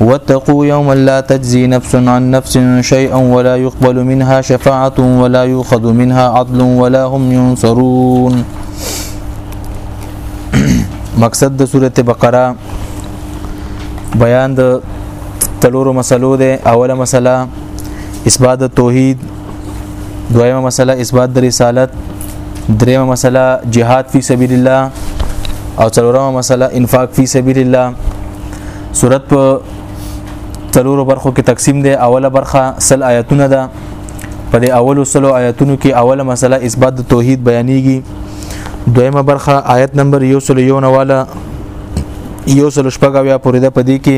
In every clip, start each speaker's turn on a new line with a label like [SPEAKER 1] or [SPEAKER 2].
[SPEAKER 1] واتقوا يوما لا تجزي نفس عن نفس شيئا ولا يقبل منها شفاعة ولا يؤخذ منها عدل ولا هم ينصرون مقصد د سوره بقره بیان د تلورو مسلو ده اوله مسله اثبات د توحید دویمه مسله اثبات د رسالت دریمه مسله جهاد فی سبیل الله او څلورمه مسله انفاق فی سبیل الله صورت په تلورو برخو کې تقسیم دی اوله برخه سل آیاتونه ده په دې اولو سلو آیاتونو کې اوله مسله اثبات د توحید بیانېږي دویمه برخه آیت نمبر یو سلو یو نواله یو سلو شپږ بیا پورې ده په دې کې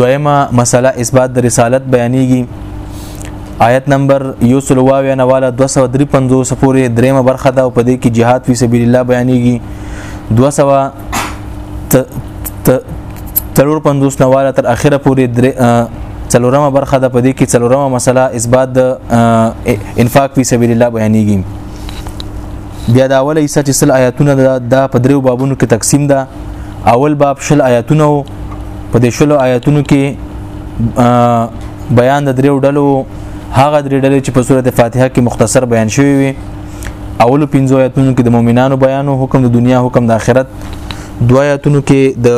[SPEAKER 1] دویمه مسله اثبات د رسالت بیانېږي آیت نمبر یو سلو واویا نواله 253 پورې دریمه برخه ده او په دې کې جهاد فی سبیل الله بیانېږي 200 تلور پندوس نواله تر اخره پورې څلورمه برخه ده په دې کې څلورمه مسله اثبات د انفاق فی سبیل الله بیانېږي بیا دا اوله ایسه چې سل آیاتونه دا په دریو بابونو کې تقسیم ده اول باب شل آیاتونه په دې شل آیاتونو کې بیان د دریو ډلو هغه درې ډلې چې په سورته فاتحه کې مختصر بیان شوی وي اولو پنځو آیاتونو کې د مؤمنانو بیان او حکم د دنیا حکم د آخرت دو آیاتونو کې د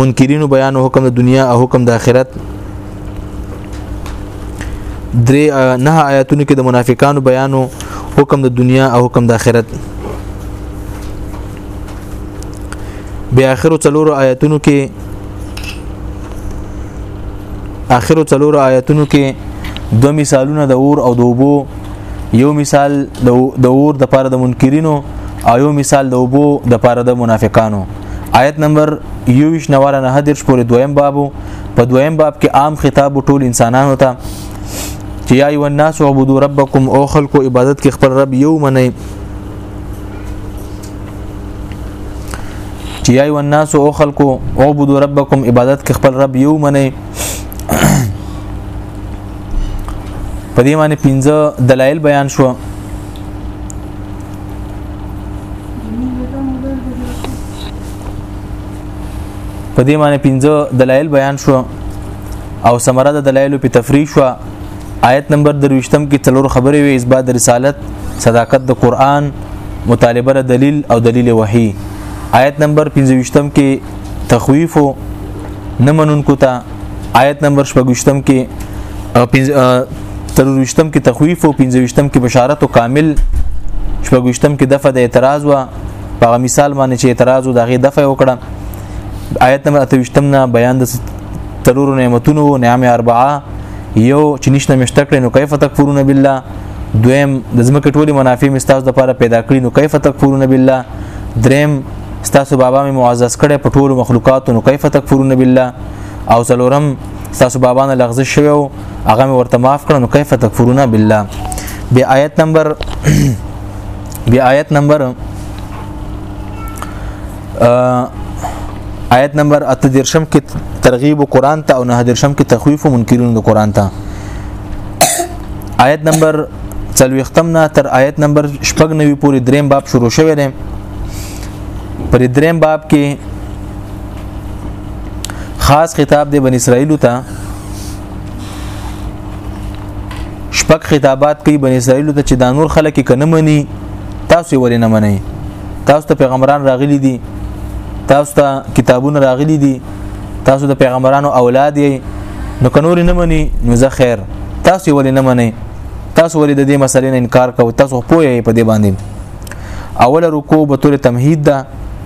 [SPEAKER 1] منکرینو بیان او حکم د دنیا او حکم د آخرت درې نه آیاتونو کې د منافقانو بیان او حکم د دنیا او حکم د آخرت بیا اخرو څلورو آیاتونو کې اخرو څلورو آیاتونو کې دو مثالونه د اور او د اوبو یو مثال د اور د پاره د منکرینو او یو مثال د اوبو د پاره د منافقانو آیت نمبر 21 نواله نه حدیث پورې دویم بابو په دویم باب کې عام خطاب ټول انسانانو ته چې یا ایو الناس عبدو ربکم او خلقو عبادت کې خپل رب یو منئ چې یا ایو الناس او خلقو عبدو ربکم عبادت کې خپل رب یو منئ په دې باندې پنځه دلایل بیان شو په دې باندې پنځه دلایل بیان شو او سمره د دلایلو په تفریح شو آیت نمبر درویشتم کې څلور خبرې وي اثبات د رسالت صداقت د قران مطالبه د دلیل او دلیل وحی آیت نمبر 25 کې تخویف نه منونکو ته آیت نمبر 25م کې ترویشتم کې تخویف او 25م کې بشارت او کامل 25م کې دفع د اعتراض وا په مثال باندې چې اعتراض او دغه دفع وکړه آیت نمبر 28م نه بیان د ترور نعمتونو او نعم اربعه یو چې نشنه مشته کړي نو کیف تکفرون بالله دویم د زمکه ټولي منافع مستاز د لپاره پیدا کړی نو کیف تکفرون بالله دریم ستاسو بابا می معزز کړي په ټولو مخلوقاتو نو کیف تکفرون بالله او څلورم تاسو بابا نه لغزش شوی او هغه ورته معاف کړو نو کیف تکفرون بالله بیا آیت نمبر بیا آیت نمبر آیت نمبر 13 کې ترغیب قرآن ته او 19 کې تخویف منکرون د قرآن ته آیت نمبر څلوختم نه تر آیت نمبر شپږ نوي پورې دریم باب شروع شوی دی پر دریم باب کې خاص خطاب دی بن اسرائیل ته شپږ خطابات کوي بن اسرائیل ته چې دا نور خلک کنه مني تاسو ولې نه منئ تاسو ته پیغمبران راغلي دي تاسو ته کتابونه راغلي دي تاسو د پیغمبرانو اولاد یې نو کنور نه مني نو زه خیر تاسو ولې نه منئ تاسو ولې د دې مسلې نه انکار کوئ تاسو پوهه په دې باندې اوله رکوع به تور تمهید ده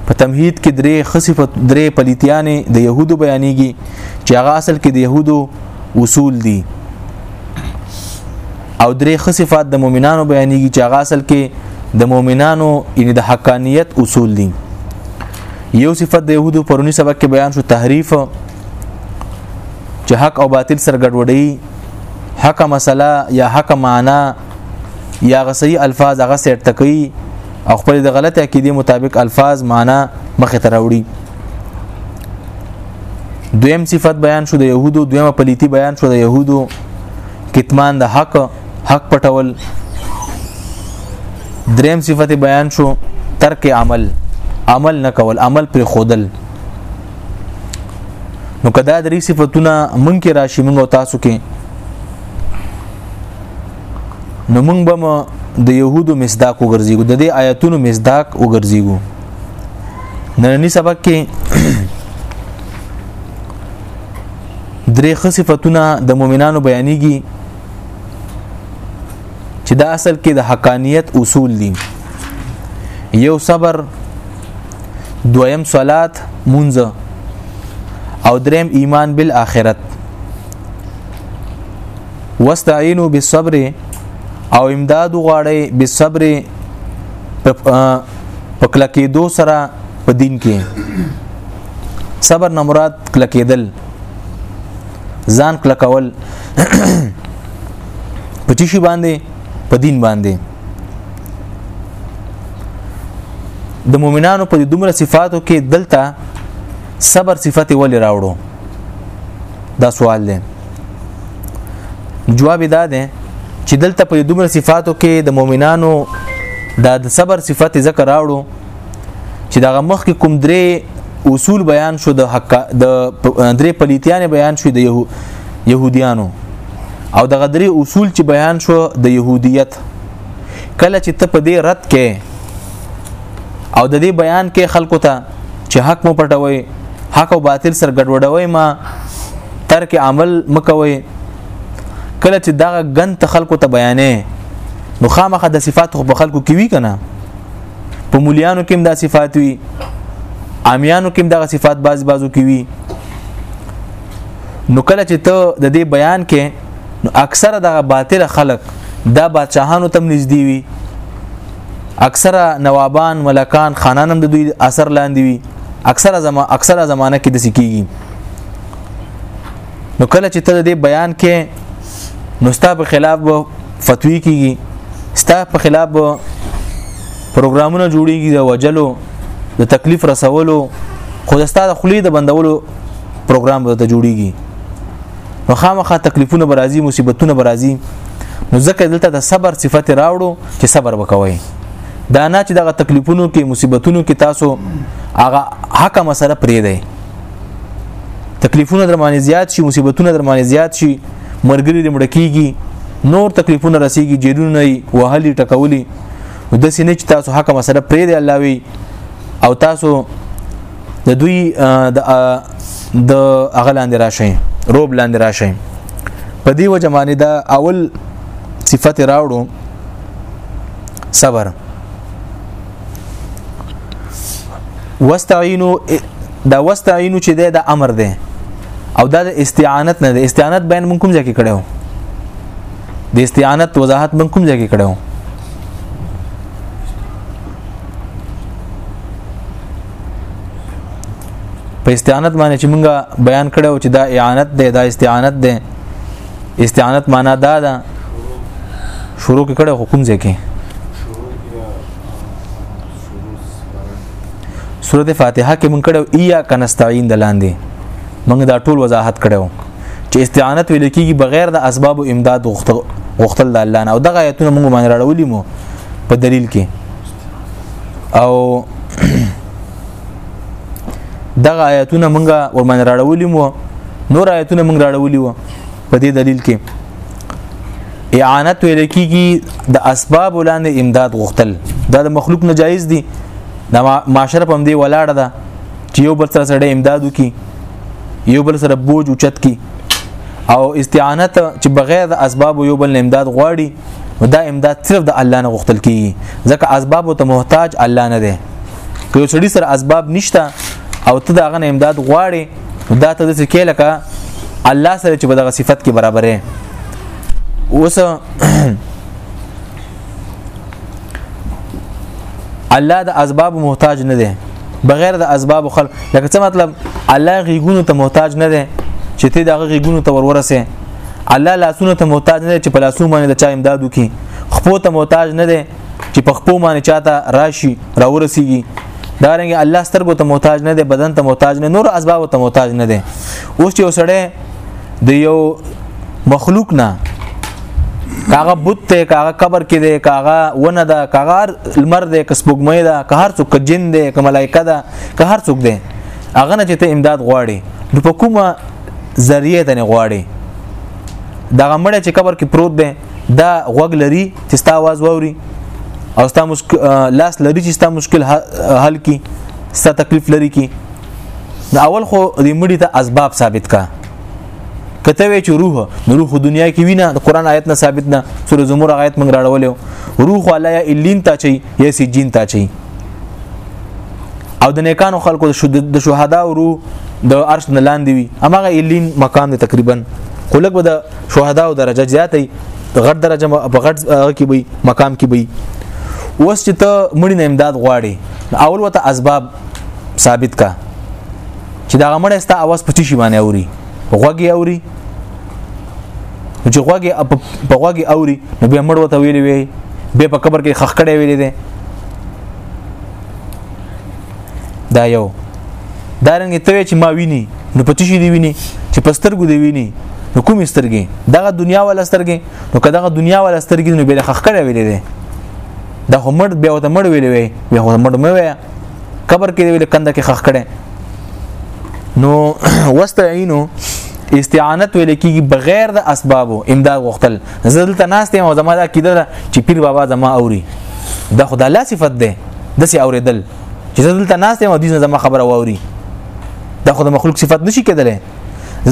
[SPEAKER 1] په تمهید کې درې خصفت درې پلیتیانې د يهودو بیانېږي چې هغه اصل کې د يهودو اصول دي او درې خصفات د مؤمنانو بیانېږي چې هغه اصل کې د مؤمنانو یعنی د حقانیت اصول دي یو صفت د يهودو پرونی سبق کې بیان شو تحریف چې حق او باطل سره ګډوډي حق مسله یا حق معنا یا غ صحیح الفاظ هغه سیټ تکي او خپل د غلطه عقیده مطابق الفاظ معنا مخه تراوړي دویم صفت بیان شو د يهودو دویمه پلیتی بیان شو د يهودو کتمان د حق حق پټول دریم صفت بیان شو ترک عمل عمل نه کول عمل پر خودل نو کدا درې صفاتونه مونږ کې راشي مونږ تاسو کې نو موږ به د يهودو مصداق وګرځيږو د دې آیاتونو مصداق وګرځيږو نننی سبق کې درې خصيفتونه د مؤمنانو بیانېږي چې دا اصل کې د حقانيت اصول دي یو صبر دویم صلات مونځ او دریم ایمان بالآخرت واستعینوا بالصبر او امداد غواړي بالصبر په کلکېدو سره په دین کې صبر نه مراد کلکېدل ځان کلکول په چی شي باندې په دین باندې د مؤمنانو په دومره صفاتو کې دلته صبر صفت ولې راوړو دا سوال دی جواب دا ده چې دلته په دومره صفاتو کې د مؤمنانو دا د صبر صفت ذکر راوړو چې دا مخ کې کوم درې اصول بیان شو د حق د درې پلیتیان بیان شو د يهوديانو او دغه درې اصول چې بیان شو د يهودیت کله چې ته په دې رد کې او د دې بیان کې خلکو ته چې حق مو پټوي حق او باطل سره ګډوډوي ما ترک عمل مکوي کله چې دغه غن ته خلکو ته بیانې نو خامخه د صفات خو په خلکو کې وی کنه په مليانو کې دا صفات وی عامیانو کې دغه صفات باز بازو کې وی نو کله چې ته د دې بیان کې نو اکثره دغه باطل خلک دا بادشاهانو تم نږدې وي اکثره نوابان ملکان خانان هم د دوی اثر لاندې وي اکثره زما اکثره زمانہ کې د سکیږي نو کله چې ته دې بیان کې نو ستا په خلاف به فتوی کیږي ستا په خلاف به پروګرامونه جوړیږي د وجلو د تکلیف رسولو خو د ستا د خلی د بندولو پروګرام به ته جوړیږي نو خامخا تکلیفونه برازي مصیبتونه برازي نو ځکه دلته د صبر صفت راوړو چې صبر وکوي دا نه چې دغه تکلیفونو کې مصیبتونو کې تاسو هغه حق مسله پرې دی تکلیفونه در باندې زیات شي مصیبتونه در باندې زیات شي مرګري د مړکیږي نور تکلیفونه رسیږي جیرونه وهلي ټکولي د سینې چې تاسو حق مسله پرې دی الله وی او تاسو د دوی د د اغلاند راشي روب لاندې راشي په دی وجه باندې دا اول صفت راوړو صبر واستعینو دا واستعینو چې ده د امر ده او دا د استعانت نه ده استعانت بین من کوم ځای کې کړو د استعانت وضاحت من کوم ځای کې کړو په استعانت باندې چې مونږه بیان کړو چې دا اعانت ده دا استعانت ده استعانت معنا دا ده شروع کې کړه حکم ځکه سورته فاتحه کې مونږ کړو ایا کنستعين دلاندې مونږ دا ټول وضاحت کړو چې استعانت ویل کېږي بغیر د اسباب او امداد غوښتل د الله نه او دغه آیتونه مونږ باندې راړولې مو په دلیل کې او دغه آیاتونه مونږه ورمن راړولې مو نور آیاتونه مونږ راړولې وو په دې دلیل کې اعانت ویل کیږي د اسباب ولاندې امداد غوښتل دا د مخلوق نجایز دي د معاشره پم دی ولاړه ده چې یو بل سره سره امداد وکي یو بل سره بوج اوچت کی او استعانت چې بغیر د اسباب یو بل امداد غواړي دا امداد صرف د الله نه غوښتل کیږي ځکه اسباب ته محتاج الله نه دی که یو سړي سره اسباب نشته او ته دا غنه امداد غواړي دا ته د څه کې لکه الله سره چې په دغه صفت کې برابرې اوس الله د اسباب محتاج نه دی بغیر د اسباب خلق لکه څه مطلب الله غیګونو ته محتاج نه دی چې ته دغه غیګونو ته ورورسې الله لاسونو ته محتاج نه دی چې په لاسونو باندې د چا امداد وکي خپو ته محتاج نه دی چې په خپل باندې چاته راشي راورسیږي دا رنګ الله سترګو ته محتاج نه دی بدن ته محتاج نه نور اسباب ته محتاج نه دی اوس چې وسړی د یو مخلوق نه کاغه بوت ته کاغه قبر کې دی کاغه ونه ده کاغه لمر دی که سپوږمۍ ده که هر څوک جن دی که ملایکه ده که هر څوک دی هغه نه چې ته امداد غواړي نو په کومه ذریعه ته نه غواړي دغه مړی چې قبر کې پروت دی دا غوګ لري چې ستا आवाज ووري او ستا مشک... لاس لري چې ستا مشکل حل کی ستا تکلیف لري کی دا اول خو د مړي ته اسباب ثابت کا کته وی چې روح نو روح دنیا کې وینه د قران آیت نه ثابت نه سورې زمر آیت مونږ راړولې روح ولا یا الین تا چي یا سجین تا چي او د نیکانو خلکو د شهدا او روح د عرش نه لاندې وي امغه الین مقام دی تقریبا خلک به د شهدا او درجه زیاتې غټ درجه په غټ کې وي مقام کې وي اوس چې ته مړی نه امداد غواړي اول وته اسباب ثابت کا چې دا غمړ استا اواز پچی شي باندې اوري غوږی اوري چې غوږی په غوږی اوري نو به مړ وته ویلې وي به په قبر کې خخ کړي ویلې دي دا یو دا رنګ ته چې ما ویني نو پتی شي دی ویني چې پسترګو دی ویني نو کوم سترګې دغه دنیا ولا سترګې نو که دغه دنیا ولا سترګې نو به خخ کړه ویلې ده دا هم مړ بیا وته مړ ویلې وي بیا هم مړ مې وي قبر کې ویل کنده کې خخ کړه نو واستعینو استعانت ویل کیږي بغیر د اسبابو امداد غختل زدل ته ناس ته او زما دا کیده چې پیر بابا زما اوري دا خدای لا صفت ده د سي اوریدل چې دلته ناس ته مدیز زما خبره ووري دا خو د مخلوق صفت نشي کېدلی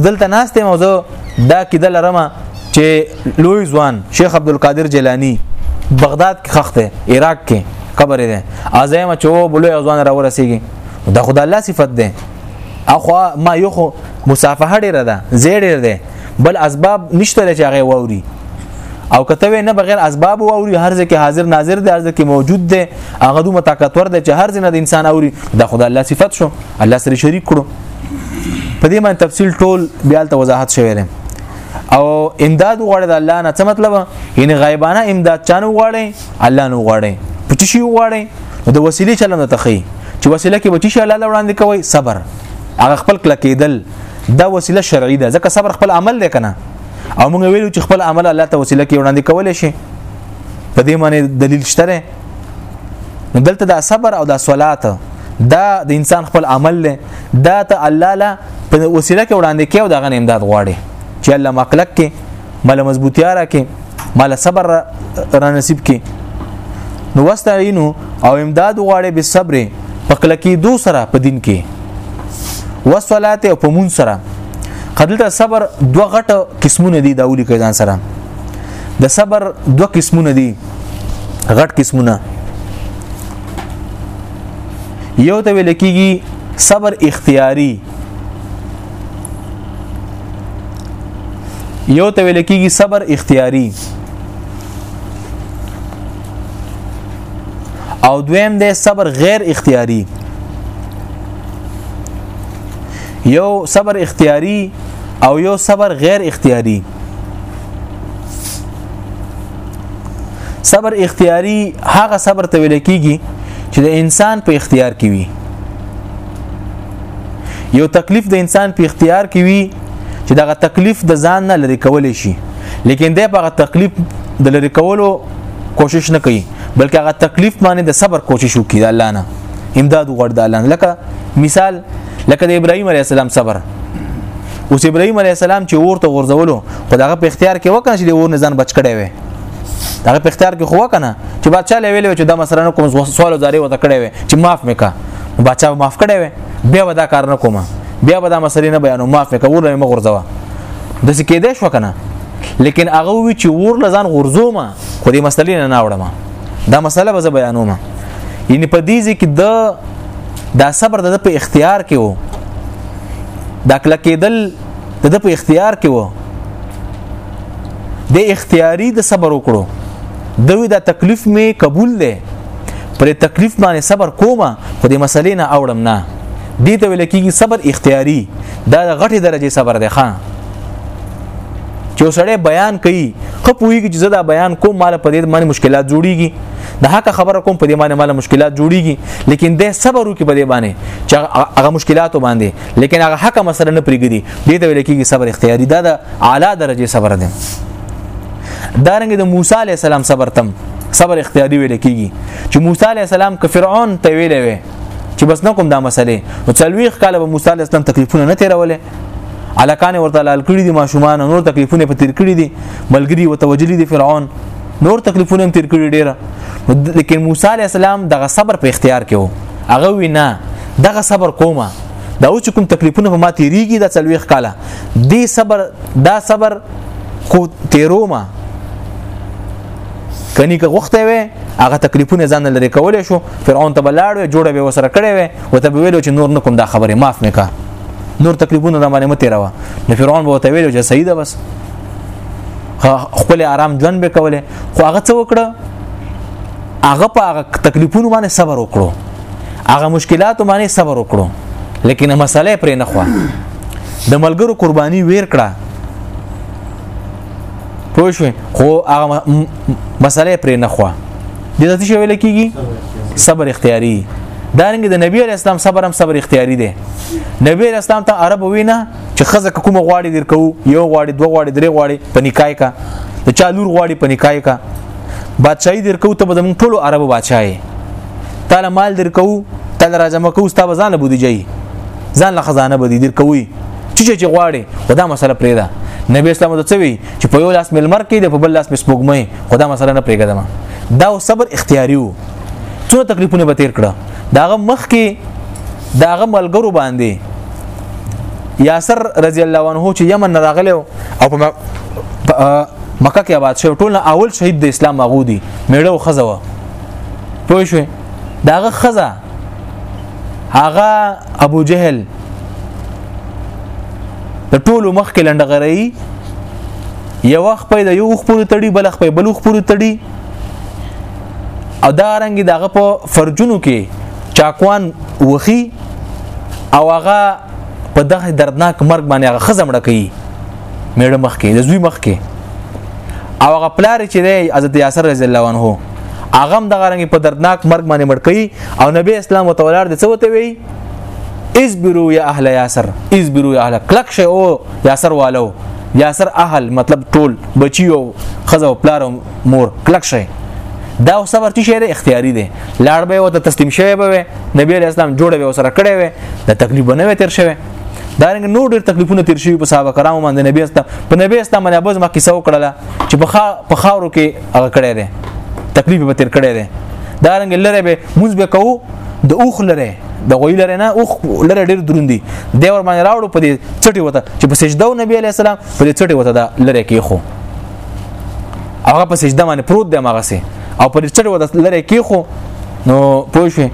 [SPEAKER 1] دلته ناس ته موضوع دا کېده لرمه چې لوی ځوان شیخ عبد القادر جیلانی بغداد کې خخته عراق کې قبر دی ازمه چو بلوی ځوان را ورسیږي دا خدای الله صفت ده اخو ما یو خو مصافحه ډیره ده زیړ ډیر ده بل اسباب نشته چې هغه ووري او کته نه بغیر اسباب ووري هر ځکه حاضر ناظر دی هر ځکه موجود دی هغه دوه طاقتور دی چې هر ځنه د انسان اوري د خدای الله صفت شو الله سره شریک کړو په دې باندې تفصیل ټول بیا ته وضاحت شوی دی او امداد وغواړي د الله نه څه مطلب یعنی غیبانه امداد چانه وغواړي الله نه وغواړي پټ شي وغواړي د وسیلې چلند ته خي چې وسیله کې بچی شي الله وړاندې کوي صبر هغه خپل کلکېدل دا وسیله شرعي ده ځکه صبر خپل عمل دی کنه او موږ ویلو چې خپل عمل الله ته وسیله کې وړاندې کولای شي په دې معنی دلیل شته نو دلته دا صبر او دا صلات دا د انسان خپل عمل دی دا ته الله لا په وسیله کې وړاندې کې او دا غن امداد غواړي چې الله مقلق کې مال مضبوطیا راکې مال صبر را نصیب کې نو واستعینو او امداد غواړي به صبر په کلکی دو سره په دین کې وصلات او په مون سره قدلته صبر دوه غټه قسمونه دي دا ولي کې ځان سره د صبر دوه قسمونه دي غټ قسمونه یو ته ویل کېږي صبر اختیاري یو ته ویل کېږي صبر اختیاري او دویم دی صبر غیر اختیاري یو صبر اختیاري او یو صبر غیر اختیاري صبر اختیاري هغه صبر ته ویل کېږي چې د انسان په اختیار کې وي یو تکلیف د انسان په اختیار کې وي چې دغه تکلیف د ځان نه لري کول شي لیکن د هغه تکلیف د لري کولو کوشش نه کوي بلکې هغه تکلیف باندې د صبر کوشش وکړي د الله نه امداد وغوړ د الله نه لکه مثال لکه د ابراهيم عليه السلام صبر اوس ابراهيم عليه السلام چې ورته غرزولو خو دغه په اختیار کې وکړ چې د ور نزان بچ کړي وي دغه په اختیار کې خو وکنه چې بادشاہ لوي لوي چې دا مثلا کوم سوال زاري وته کړي وي چې معاف میکا بچا معاف کړي وي بیا ودا کار نه کوم بیا به دا مسلې نه بیانو معاف مې کوله مې غورځوا د څه کېدې شو کنه لیکن هغه وی چې ور لزان غورځو ما خو دې مسلې نه ناوړم دا مسله به بیانو ما یعنی په دې ځکه د دا صبر د په اختیار کې وو دا کله کېدل د په اختیار کې وو د اختیاري د صبر وکړو دوی دا تکلیف می قبول دی پر تکلیف باندې صبر کومه خو د مسلې نه اوړم نه دې ته ویل کېږي صبر اختیاري دا د غټې درجه صبر دی خان چې وسړی بیان کوي خو پوهیږي چې زه دا بیان کوم مال په دې باندې مشکلات جوړیږي د حق خبره کوم په دې باندې مال مشکلات جوړیږي لیکن د صبر وکي په دې باندې چې هغه مشکلات باندې لیکن هغه حق مسله نه پریږدي دې ته ویل کېږي صبر اختیاري دا د اعلی درجه صبر دی دارنګ د موسی علی السلام صبر تم صبر اختیاري ویل کېږي چې موسی علی السلام ک فرعون ته ویلې وي چې بس نه کوم دا مسله او څلويخ کاله به موسی علی السلام تکلیفونه نه تیرولې الکان ورته لال کړی دي ماشومان نور تکلیفونه په تیر کړی دي ملګری وتوجلی دي فرعون نور تکلیفونه هم تیر کړی ډیره لیکن موسی علی السلام دغه صبر په اختیار کې وو هغه وینا دغه صبر کومه دا اوس کوم تکلیفونه په ما تیریږي دا څلويخ کاله دی صبر دا صبر کو تیرومه کني که غوخته وي هغه تکلیفونه ځان لري کولای شو فرعون ته بلاړ وي جوړه به وسره کړي وي او ته ویلو چې نور نکوم دا خبره معاف میکا نور تکلیفونه را باندې مته راوه نو فرعون به ته ویلو چې صحیح ده بس خپل آرام ژوند به کوله خو هغه څه وکړه هغه په هغه تکلیفونو باندې صبر وکړو هغه مشکلاتو باندې صبر وکړو لیکن مسله پرې نه خو د ملګرو قرباني ویر کړه پوه شو خو هغه مسله پرې نه خو د دې څه ویل کیږي صبر اختیاري دارنګ د نبی علی اسلام صبر هم صبر اختیاري دی نبی علی اسلام ته عرب وینا چې خزه کوم غواړي درکو یو غواړي دوه غواړي درې غواړي په نکای کا د چالور غواړي په نکای کا بادشاہي درکو ته بدمن ټولو عربو بادشاہي تعالی مال درکو تعالی راجمه کو ستا ځان له بودی جاي ځان له خزانه بودی درکوي چې چې غواړي خدا مسله پرې ده نبی اسلام ته وی چې په یو لاس ملمر کې د په بل لاس مسپوګمې خدا مسله نه پرېږدم دا صبر اختیاري وو څو تکلیفونه به تیر کړه داغه مخ کې داغه ملګرو باندې یاسر رضی الله عنه چې یمن راغله او په مکه کې آباد شو ټول اول شهید د اسلام هغه دی میړه او خزه و پوه شو داغه خزه هغه ابو جهل د ټولو مخ کې لندغري یو خپې د یو خپل تړي بل خپې بل خپل تړي او دا رنګ دغه په فرجونو کې چاکوان وخی او هغه په دغه دردناک مرګ باندې هغه خزم ډکې میړه مخ کې د زوی مخ کې او هغه پلار چې دی حضرت یاسر رضی الله عنه هغه هم دغه رنګ په دردناک مرګ باندې مړ کړي او نبی اسلام وتعالى د څه وته وی اصبروا یا اهل یاسر اصبروا یا اهل کلک شي او یاسر والو یاسر اهل مطلب ټول بچیو خزه او پلار مور کلک شي دا او صبر چې شعر اختیاري دی لاړ به او ته تسلیم شوی به نبی اسلام جوړ به وسره کړی وي د تکلیف نه وي تیر شوی دا رنګ نور ډېر تکلیفونه تیر شوي په صحابه کرامو باندې نبی استا په نبی استا باندې ابوز ما کیسه وکړه چې په خا په خاورو کې هغه کړی دی تکلیف به تیر کړی دی دا رنګ لره به مونږ به کوو د اوخ لره د غوی لره نه اوخ لره ډیر دروندي دی ور باندې راوړو په دې چټي وته چې په سجده او نبی عليه السلام په دې چټي وته دا لره کې خو هغه په سجده باندې پروت دی ماغه سي او په دې چټي وته لره کې خو نو پوه شئ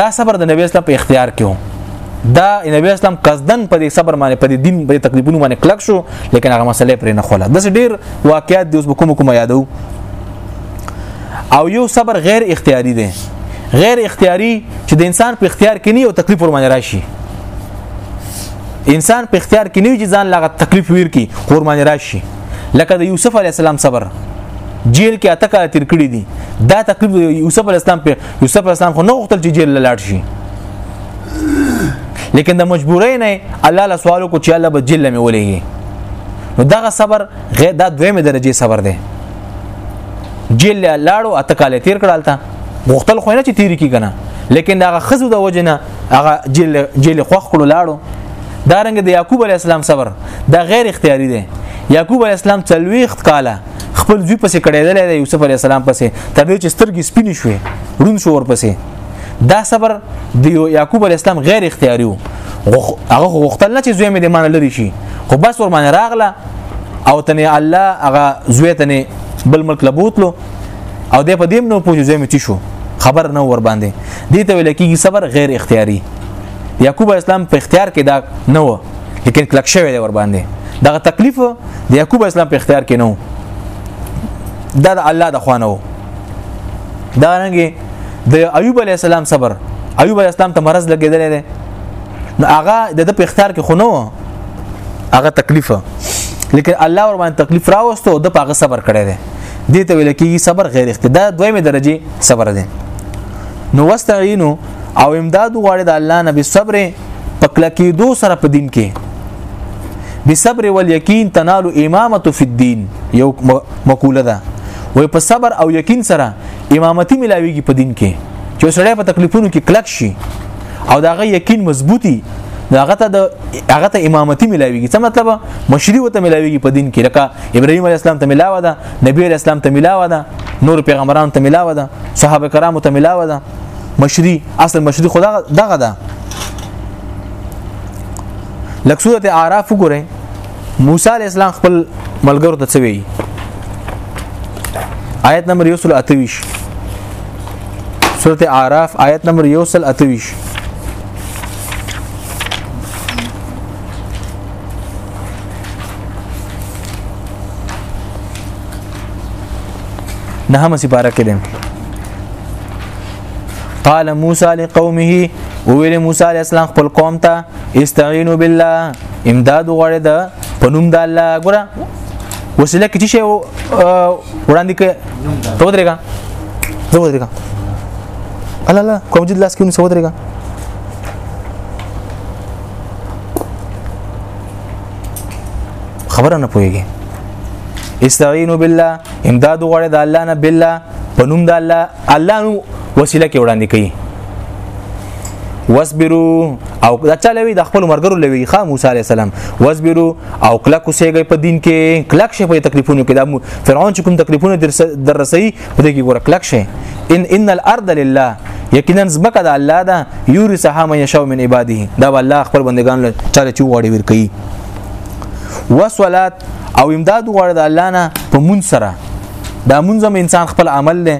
[SPEAKER 1] دا صبر د نبی اسلام په اختیار کې و دا نبی اسلام قصدن په دې صبر باندې په دې دین په تکلیفونو باندې کلک شو لیکن هغه مسله پرې نه خوله د ډیر واقعیت د اوس کوم کوم یادو او یو صبر غیر اختیاري دی غیر اختیاري چې د انسان په اختیار کې نه او تکلیف ور باندې راشي انسان په اختیار کې نه چې ځان لغه تکلیف ویر کی ور باندې راشي لکه د یوسف علی السلام صبر جیل کې اته کاله تیر کړی دي دا تکلیف یوسف علی السلام په یوسف اسلام خو نه غوښتل چې جیل لاړ شي لیکن د مجبورۍ نه الله له سوالو کو چې الله به جیل مې ولېږي نو دغه صبر غیر دا دویمه درجه صبر دی جیل لاړو اته کال تیر کړل تا غوښتل خو نه چې تیر کی کنه لیکن دا خزو د وجنه هغه جیل جیل خوخ کړو لاړو دارنګ د یعقوب علی السلام صبر دا غیر اختیاري دی یعقوب علی السلام 40 کاله خپل ځوی پسې کړېدلې د یوسف علی السلام پسې تر دې چې سترګې سپینې شوې رون شو ور پسې دا صبر د یعقوب علی السلام غیر اختیاري وو هغه غوښتل نه چې زوی مې د مان لري شي خو بس ور باندې راغله او تنه الله هغه زوی تنه بل ملک لبوتلو او د په دې نو پوجي زوی مې شو خبر نه ور باندې دې ته ویل کېږي صبر غیر اختیاري یعقوب اسلام په اختیار کې دا نه و لیکن کلک شوی دی ور باندې دغه تکلیف د یعقوب اسلام په اختیار کې نه وو دا د الله د خوانه وو دا رنګه د ایوب علی السلام صبر ایوب علی السلام ته مرز لګیدل دی نو هغه د په اختیار کې خونو هغه تکلیف لیکن الله ور باندې تکلیف راوستو د پاغه صبر کړی دی دې ته ویل کېږي صبر غیر اقتدا دویمه درجه صبر دی نو واستعینو او امداد غواړي د الله نبی صبر په کلکېدو سره په دین کې بصبر والیقین تنال امامت فی الدین یو مقوله ده وای په صبر او یقین سره امامتی ملاویږي په دین کې چې سړی په تکلیفونو کې کلک شي او داغه یقین مضبوطی هغه ته د هغه ته امامتي ملاويږي څه مطلب مشري وته ملاويږي په دین کې لکه ابراهيم عليه السلام ته ملاوه ده نبي عليه السلام ته ملاوه ده نور پیغمبران ته ملاوه ده صحابه کرام ته ملاوه ده مشری اصل مشری خدا دغه ده لکه سورت اعراف وګورئ موسی علی السلام خپل ملګرو ته څه وی آیت نمبر 128 سورت اعراف آیت نمبر 128 نه هم سپاره کړم قال موسی لقومه ویل موسی علی السلام خپل قوم ته استعینوا بالله امداد غوړه ده په نوم د الله ګره وسیله کې شی وړاندې کې ته ودرېګا زه ودرېګا الله الله کوم جد لاس کې نو ودرېګا خبره نه پويږي استعینوا بالله امداد غوړه د الله نه بالله په نوم د الله الله نو وسیله کې وړاندې کوي واسبرو او دا چلوي د خپل مرګرو لوي خا موسی عليه السلام واسبرو او کلک سیګي په دین کې کلک شي په تکلیفونو کې د فرعون چې کوم تکلیفونه در رسي په دې کې ګور کلک شي ان ان الارض لله یقینا زمکه د الله ده یورثها من یشاء من عباده دا الله خپل بندگان له چاله چو وړي ور کوي وصلات او امداد غواړي د الله نه په مون سره دا منځم انسان خپل عمل دی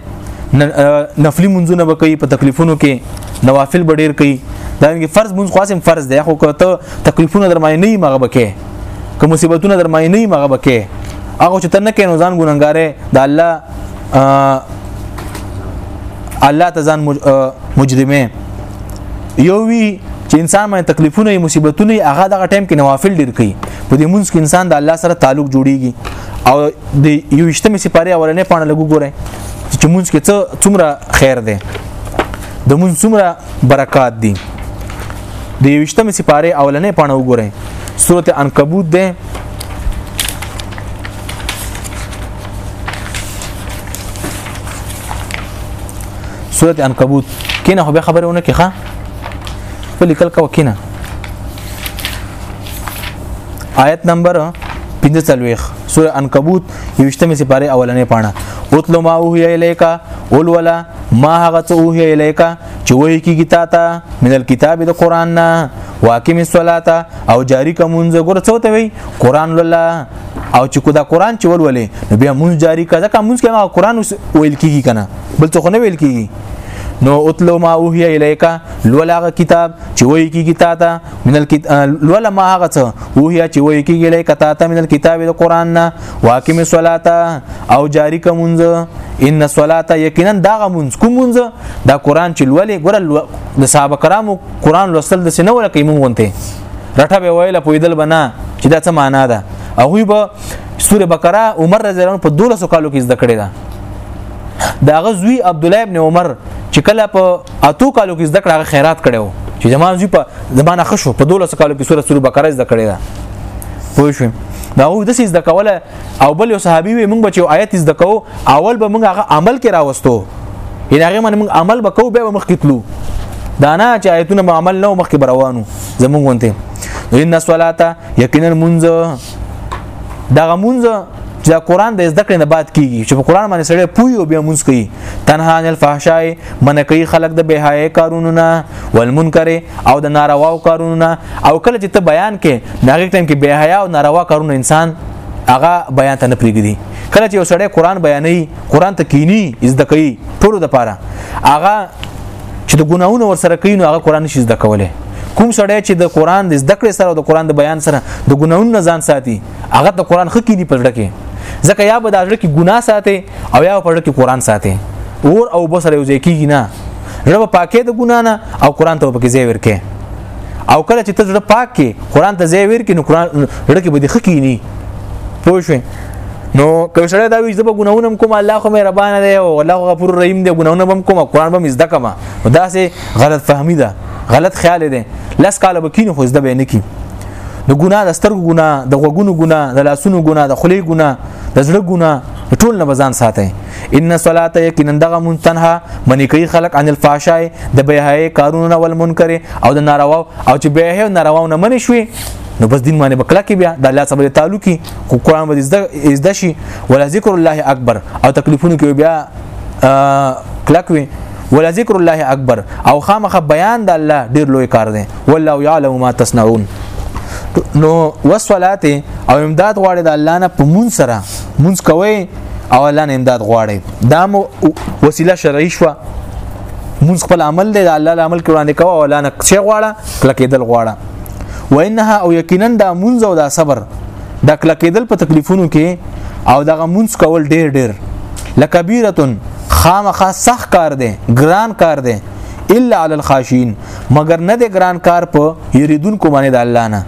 [SPEAKER 1] نفلی منځونه به کوي په تکلیفونو کې نوافل به ډیر کوي دا یعنی فرض منځ خاصم فرض دی خو کته تکلیفونه در باندې نه مغه بکې که مصیبتونه در باندې نه مغه بکې هغه چې تنه کې نو ځان ګونګاره د الله الله ته ځان مجرمه یو وی چې انسان باندې تکلیفونه مصیبتونه هغه دغه ټایم کې نوافل ډیر کوي په دې منځ کې انسان د الله سره تعلق جوړیږي او د یوشتمې سپاره اولنې پاڼه لګو ګورئ چې مونږ کې څه څومره خیر دی د مونږ څومره برکات دي د یوشتمې سپاره اولنې پاڼه وګورئ سورته عنکبوت ده سورته عنکبوت کینه خو به خبرونه کې ښه په لیکل کا وکینه آیت نمبر 45 سوره عنکبوت 28 سپاره اولنې پاڼه اتلو ما اوهی الیکا اول ولا ما هغه ته اوهی الیکا چې وایي کی کتاب ته من الكتاب د قران نه واقم الصلاه او جاری کومځ ګور څه ته وی قران لله او چې کو دا قران چې ولولې نو بیا مونږ جاری کړه ځکه مونږ کله قران ویل کیږي کنه بل څه خو نه ویل کیږي نو اتلو ما اوهی الیکا لولاغه کتاب چې وایي کی کتاب ته من الكتاب لولا ما هغه څه وهیا چې وای کیږي لای کتا ته من الكتاب د قران نه واقم الصلاه او جاری کومز ان الصلاه یقینا دا غمونز کومز دا قران چې لولې ګور د صحابه کرامو قران لوستل د سینه ولا کیمون غونته رټه به ویله پویدل بنا چې دا څه معنا ده او وی به سوره بقره عمر رضی الله په 1200 کالو کې زده کړې ده دا غزوی عبد الله ابن عمر چې کله په اتو کالو کې زده کړه خیرات کړو چې زمان زی په زمانه خشو په 12 کالو کې سورۃ سورۃ بقره زده کړې ده پوه شو دا هو د سیس د کوله او بل یو صحابي وي موږ بچو آیت زده کو اول به موږ هغه عمل کې راوستو ان هغه من موږ عمل وکاو به مخ کتلو دا نه چې آیتونه به عمل نه مخ کې روانو زمونږ ونته ان الصلاه یقینا منځ دغه منځ چې قرآن د زده کړې نه بعد کیږي چې په قرآن باندې سړی پوي او بیا مونږ کوي تنها عن الفحشاء منع کوي خلک د بهای کارونو نه والمنکر او د ناروا کارونو نه او کله چې ته بیان کې ناګه ټیم کې بهای او ناروا کارونه انسان هغه بیان ته نه پریږدي کله چې یو سړی قران بیانوي قران ته کینی زده کوي ټولو د پاره هغه چې د ګناونو ور سره کوي نو هغه قران نشي زده کوله کوم سړی چې د قران د زده کړې سره او د قران د بیان سره د ګناونو نه ځان ساتي هغه د قران خکې دی پړړه کې ځکه یا به د اړه کې ګناه ساتي او یا په اړه کې قران ساتي اور او بسره یو ځای کیږي نه رب پاکه د ګنا نه او قران ته پکې ځای ورکې او کله چې ته زړه پاک کې قران ته ځای ورکې نو قران زړه کې به د خکې نه پوه شئ نو کوم سره دا وی زبه ګناونه کوم الله خو مې ربانه دی او الله غفور رحیم دی ګناونه بم کوم قران بم زده کوم دا سه غلط فهمی ده غلط خیال دی لس کال بکین خو زده به نه کی د ګناه د سترګو ګناه د غوګونو ګناه د لاسونو ګناه د خلی ګناه د زړه ګناه ټول نه بزان ساتي ان صلاه یقینا دغه مون تنها منی کوي خلق عن الفاشای د بهای کارونه اول منکر او د ناروا او چې بهای او ناروا نه منی شوي نو بس دین باندې بکلا کې بیا د الله سره تعلقي خو قران باندې زده شي ولا ذکر الله اکبر او تکلیفونه کې بیا کلک وي ولا ذکر الله اکبر او خامخ بیان د الله ډیر لوی کار دی والله یعلم ما تصنعون نو وسولات او امداد غواړي د الله نه په مون سره مونږ کوي او الله نه امداد غواړي دا مو وسیله شرعي شو مونږ خپل عمل دی د الله عمل کې وړاندې کوه او الله نه څه غواړه کله کېدل غواړه وانها او یقینا دا مونږ او دا صبر د کله کېدل په تکلیفونو کې او دغه مونږ کول ډیر ډیر لکبیرتون خامخا سخت کار دی ګران کار دی الا علی الخاشین مگر نه دی ګران کار په یریدونکو باندې د الله نه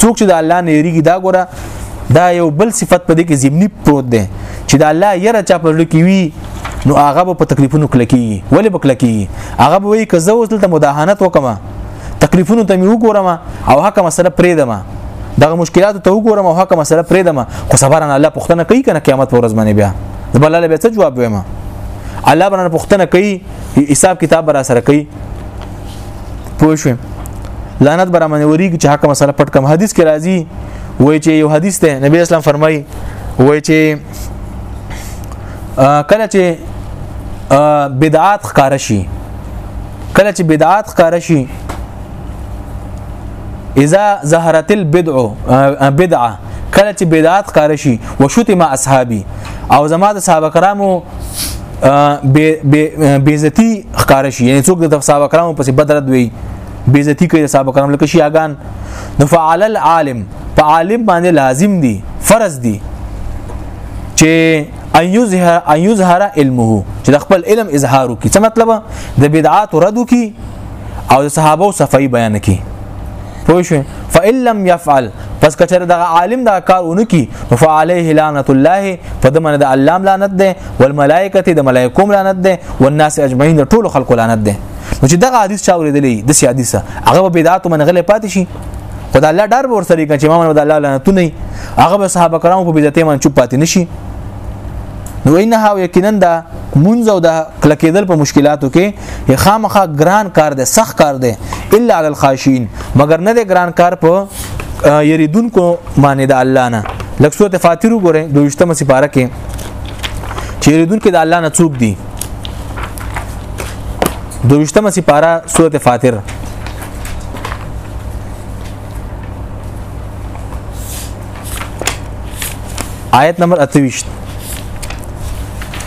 [SPEAKER 1] څوک چې د الله نه یریږي دا ګوره دا یو بل صفت په دې کې زمینی پروت دی چې د الله یره چا په لړ کې وي نو هغه په تکلیفونو کلکی ولی بکلکی هغه به وي که زه اوس دلته مداهنت وکم تکلیفونو ته مې وګورم او حق مسله پرېدم دغه مشکلات ته وګورم او حق مسله پرېدم خو صبر نه الله پښتنه کوي کنه قیامت پر ورځ باندې بیا د بل الله به څه جواب وایم الله باندې پوښتنه کوي حساب کتاب را سره کوي پوه شو لعنت بر باندې وریږي چې حق مسله پټ کم حدیث کې راځي وای چې یو حدیث ته نبی اسلام فرمایي وای چې کله چې بدعات ښکار شي کله چې بدعات ښکار شي اذا ظهرت البدع بدعه کله چې بدعت ښکار شي وشتم اصحابي او زما د صحابه کرامو بیزتی ښکار شي یعنی څوک د صحابه کرامو پسې بدرد وي بیزتی کوي د صحابه کرامو لکه شیعاګان نو فعل العالم په عالم باندې لازم دي فرض دي چې ايظهر ايظهر علمه چې د خپل علم اظهار وکړي څه مطلب د بدعات رد وکړي او د صحابه صفائی بیان کړي پوه شو فإن لم يفعل پس کچره دغه عالم دا کار اونکی فعليه لعنت الله فدمن د الله لعنت ده والملائکه د ملائکوم لعنت ده والناس اجمعين د ټولو خلکو لعنت ده نو چې دغه حدیث چا ورېدلې د سی حدیثه هغه بدعت منغله پاتې شي خدای الله ډار ور سره کوي چې ما من الله لعنت نه هغه به صحابه کرام په بدعت من چوپ پاتې نشي نو انها یقینا دا منځ او د کلکېدل په مشکلاتو کې یا خامخا ګران کار دی سخت کار دی الا علی الخاشین مگر نه دی ګران کار په یریدونکو معنی د الله نه لکه سورته فاتیر وګوره دویشتمه سپاره کې چې یریدونکو د الله نه څوک دی دویشتمه سپاره سورته فاتیر آیت نمبر 28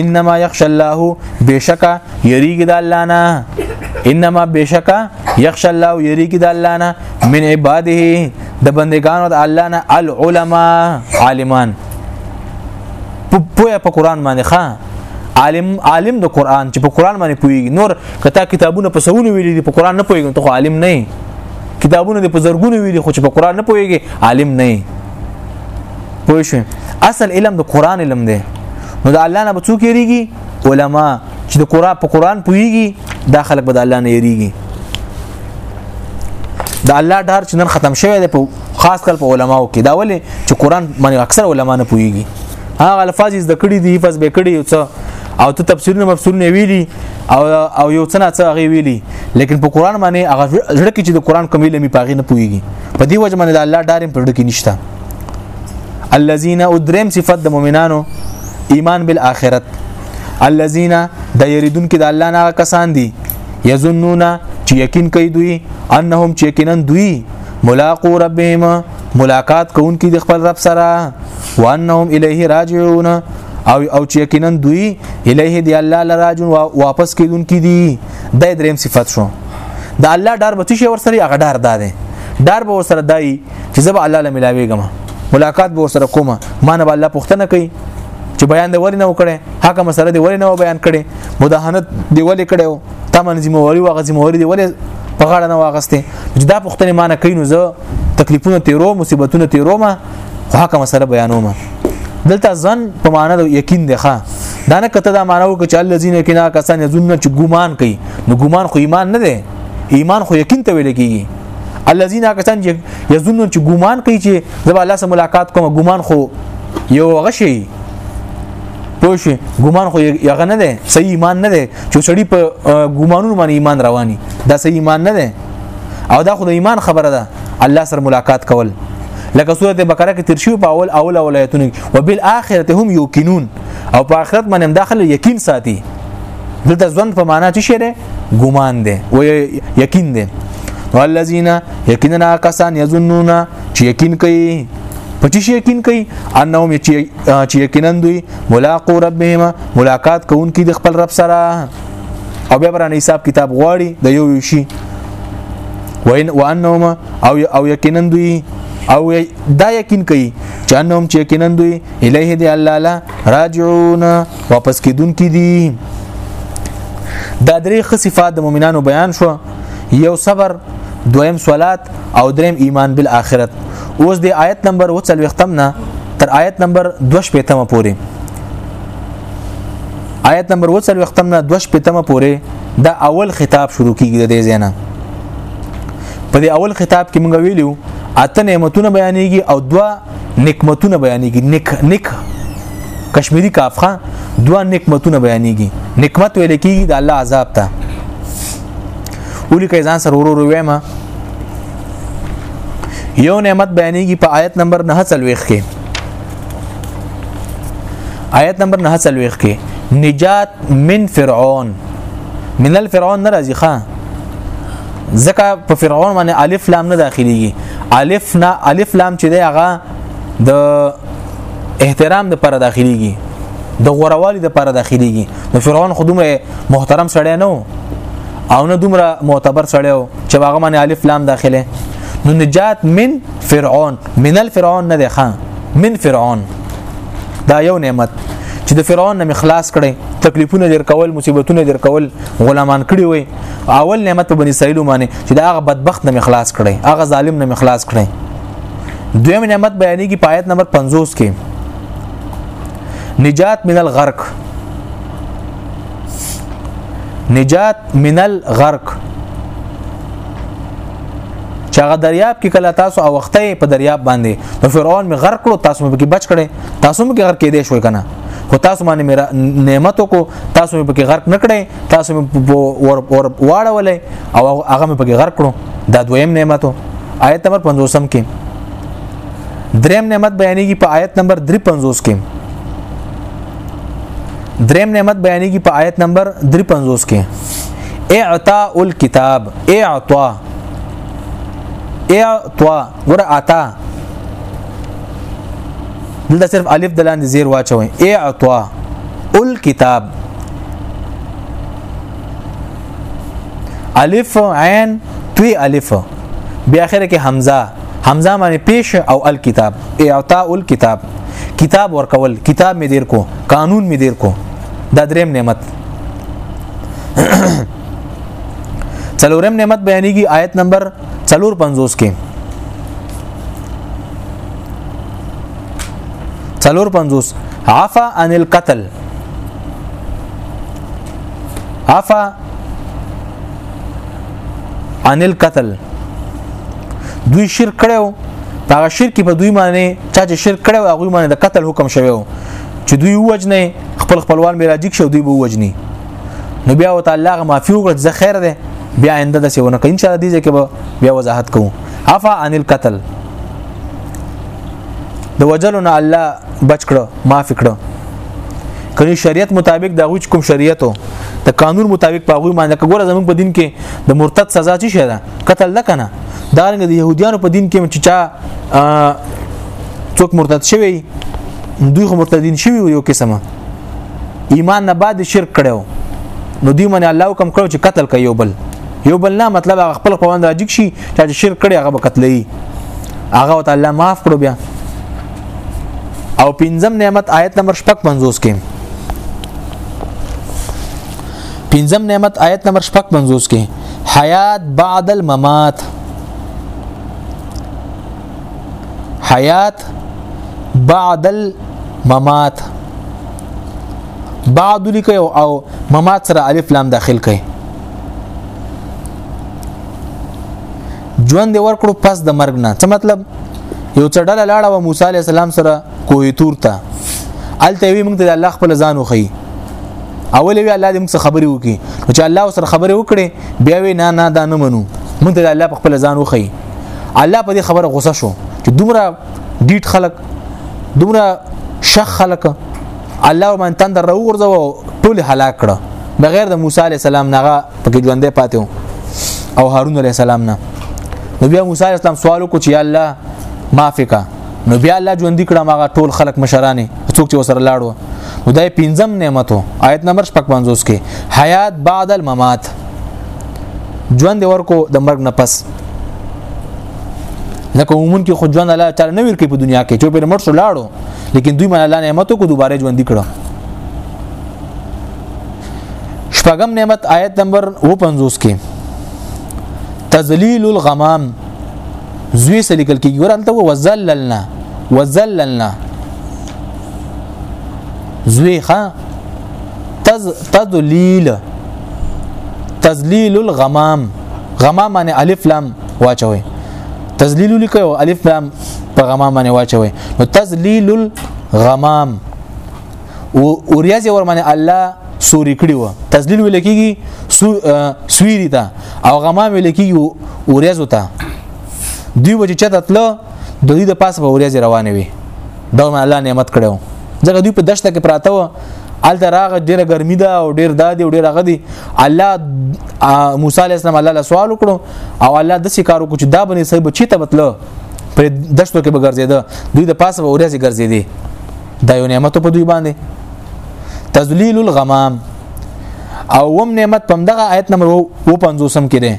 [SPEAKER 1] انما يخشى الله بشکا یریګ د الله نه انما بشکا يخشى الله یریګ د الله نه من عباده د بندگانو د الله نه العلماء عالمان پوهه په قران باندې ښا عالم عالم د قران چې په قران باندې پوهیږي نور کته کتابونه په سونو ویلي دي په قران نه پوهیږي ته عالم نه کتابونه د په زرګونو ویلي خو چې په قران نه پوهیږي عالم نه پوه شو اصل علم د قران علم دی نو د الله نه به څوک یریږي علما چې د قران په قران پوهیږي دا خلک به د الله نه یریږي د الله ډار چې نن ختم شوی دی په خاص کل په علماو کې دا ولې چې قران باندې اکثر علما نه پوهیږي هغه الفاظ یې د کړي دي حفظ به کړي یو څه او ته تفسیرونه مفسرونه ویلي او او یو څه نه څه هغه ویلي لیکن په قران باندې هغه ځړ کې چې د قران کومې لمې پاغې نه پويږي په دې وجه باندې د الله ډارم پر ډکه نشته الذين ادرم صفت د مؤمنانو ایمان بالآخرت الذين د یریدون کې د الله نه کسان دي یظنون چې یقین کوي دوی انهم چې یقینا دوی ملاقات ربهم ملاقات کوونکي د خپل رب سره وانهم الیه راجعون او او چې یقینا دوی الیه دی الله لراجون واپس کیدونکي دي د دریم صفت شو د الله ډار به څه ور سره هغه ډار ده ډار به ور سره دای چې زه به الله له ملاويږم ملاقات به سره کوم ما نه الله پوښتنه کوي چې بیان د ورنه وکړي هغه مسله دی ورنه بیان کړي مداهنت دی ولې کړو تمن ذمہ واری واغ ذمہ واری دی ولې په غاړه نه واغسته چې دا پوښتنه ما نه کوي نو زه تکلیفونه تیرو مصیبتونه تیرو ما هغه مسله بیانوم دلته ځن په معنا د یقین دی ښا دا نه کته دا معنا وکړي چې الذين کنا کسان یظنون چې ګومان کوي نو ګومان خو ایمان نه دی ایمان خو یقین ته ویل کیږي الذين کسان چې یظنون چې ګومان کوي چې زبا الله سره ملاقات کوم ګومان خو یو غشي پوه شي ګومان خو یغه نه ده صحیح ایمان نه ده چې سړی په ګومانونو باندې ایمان رواني دا صحیح ایمان نه ده او دا خو د ایمان خبره ده الله سره ملاقات کول لکه سوره بقره کې ترشیو په اول اول اولایتونه وبالآخرته هم یوقنون او په آخرت باندې داخله یقین ساتي دلته ځوند په معنا څه شی ګمان دی او یقین دی والذین یقینا کسان یظنون چې یقین کوي په چې یقین کوي انهم چې یقینا دوی ملاقات ربهم ملاقات کوونکي د خپل رب سره او بیا برانه حساب کتاب غواړي د یو یو شي وان وانهم او او یقینا دوی او دا یقین کوي چې انهم چې یقینا دوی الیه دی الله لا راجعون واپس کیدونکې دي دا درې خ صفات د مؤمنانو بیان شو یو صبر دویم صلات او دریم ایمان بالآخرت اوس د آیت نمبر 40 ختم نه تر آیت نمبر 2 پېتمه پورې آیت نمبر 40 ختم نه 2 پېتمه پورې دا اول خطاب شروع کیږي د دې زینا په دې اول خطاب کې موږ ویلو اته نعمتونه بیانېږي او دوا نعمتونه بیانېږي نک نک کشمیری کافخه دوا نعمتونه بیانېږي نعمت ویل کېږي د الله عذاب ته ولیکئ ځان سره ورور ویم یو نعمت بیانېږي په آیت نمبر 9 چلويخ کې آیت نمبر 9 چلويخ کې نجات من فرعون من الفرعون ناراضي خان ځکه په فرعون باندې الف لام نه داخليږي الف نه الف لام چې دی هغه د احترام د پر داخليږي د غوروالي د پر داخليږي د فرعون خودمه محترم سړی نه او نه دومره معتبر سړی او چې هغه باندې الف لام داخله نو نجات من فرعون من الفرعون نه دی خان من فرعون دا یو نعمت چې د فرعون نه خلاص کړي تکلیفونه در کول مصیبتونه در کول غلامان کړی وي اول نعمت بنی اسرائیل باندې چې دا هغه بدبخت نه مخلاص کړي هغه ظالم نه مخلاص کړي دویم نعمت بیانې کې پایت نمبر 50 کې نجات من الغرق نجات من الغرق چې هغه دریاب کې کله تاسو او وخته په دریاب باندې نو فرعون می غرق کړو تاسو مې کې بچ کړي تاسو مې کې غرق کې دې شوي کنه خو تاسو باندې میرا نعمت کو تاسو په کې غرق نکړې تاسو په ور ور واړولې او هغه په کې غرق کړو دا دویم نعمت آیت نمبر 50 کې دریم نعمت بیانېږي په آیت نمبر 350 کې دریم نعمت بیانېږي په آیت نمبر 350 کې اعطاء الكتاب اعطاء اعطاء ور عطا دلته صرف الف د لاندې زیر واچوي اعطا الكتاب الف عین توی الف بیا اخر کې حمزه حمزه معنی پیش او الکتاب اعطاء الکتاب کتاب ورکول کتاب می دیر کو قانون می دیر کو دا دریم نعمت څلورم نعمت بیانېږي آیت نمبر څلور پنځوس کې څلور پنځوس عفا عن القتل عفا عن القتل دوی شرک کړو هغه شرک په دوی معنی چا چې شرک کړو هغه معنی د قتل حکم شوی چې دوی وجنه خپل خپلوان به راځي شو دوی به وجني نو بیا او تعالی غ معافي وکړه زه خیر ده بیا آینده د سیونه ان شاء الله دې ځکه بیا وضاحت کوم عفا عن القتل د وجلنا الله بچ کړه معاف کړه کله شریعت مطابق د غوچ کوم شریعت ته قانون مطابق په غوي باندې کوګوره زموږ په دین کې د مرتد سزا چی شه ده قتل نه کنه دا رنګ د يهوديانو په دین کې چې چا څوک مرتد شوی دوی خو مرتدین شوی یو قسمه ایمان نه بعد شرک کړو نو دی من الله حکم کړو چې قتل کوي یو بل یو بل نه مطلب هغه خپل خواند راجک شي چې شرک کړي هغه به قتلې هغه تعالی معاف کړو بیا او پنځم نعمت آیت نمبر 55 کې پنځم نعمت آیت نمبر 55 کې حیات بعد الممات حیات بعد الممات بعد لیکي او ممات سره الف لام داخل کړي ژوند ورکړو پس د مرګ نه څه مطلب یو چړل لاړه و موسی علی السلام سره کوی تور ته الته وی موږ ته الله خپل ځان وخی اول وی الله دې موږ خبرې وکي چې الله سره خبرې وکړي بیا وی نه نه دا نه منو موږ ته الله خپل ځان وخی الله په دې خبره غوسه شو چې دومره ډیټ خلک دومره شخ خلک الله من تن در ورځو ټول هلاک کړه بغیر د موسی علی السلام نه پکې ژوندې پاتې او هارون علی السلام نه نو بیا موسی علی السلام سوال وکړ چې الله معافي کا نو بیا الله ژوند کړه ماغه ټول خلک مشرانه څوک چې وسره لاړو خدای پنځم نعمتو آیت نمبر 55 کې حیات بعد الممات ژوند ورکو د مرګ نه پس لکه عمومن کې خو ژوند الله تعالی نه ورکې په دنیا کې چې په مرګ سره لاړو لیکن دوی من الله نعمتو کو دوباره ژوند کړو شپږم نعمت آیت نمبر 55 کې تذلیل الغمام زوی سلیکل کې ګورالته وزللنا وزللنا زوی ښا تذ تذلیل تذلیل الغمام غمام باندې الف لام واچوي تذلیل لیکي او الف لام په غمام باندې واچوي نو تذلیل الغمام او اوریاز ور باندې الله سوري کړی و تذلیل ویل کیږي سویری ته او غمام ویل کیږي اوریاز ته دی وجه چته تل د دې د پاسه په اوریاز روانه وي دا الله نعمت کړو ځکه دوی په دشته کې پراته و ال دراغه ډیره ګرمي ده او ډیر دادی او ډیر غدي الله موسی علی السلام الله سوال وکړو او الله د سکارو کو چې دا بنې صاحب چی ته بتلو په دشتو کې بغرزیده دوی د پاسه اورځي ګرځیدي دا یو نعمت په دوی باندې تذلیل الغمام او وم نعمت پم دغه آیت نمبر 55 کې ده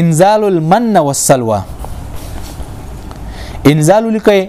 [SPEAKER 1] انزال المن والسلوى انزال لکه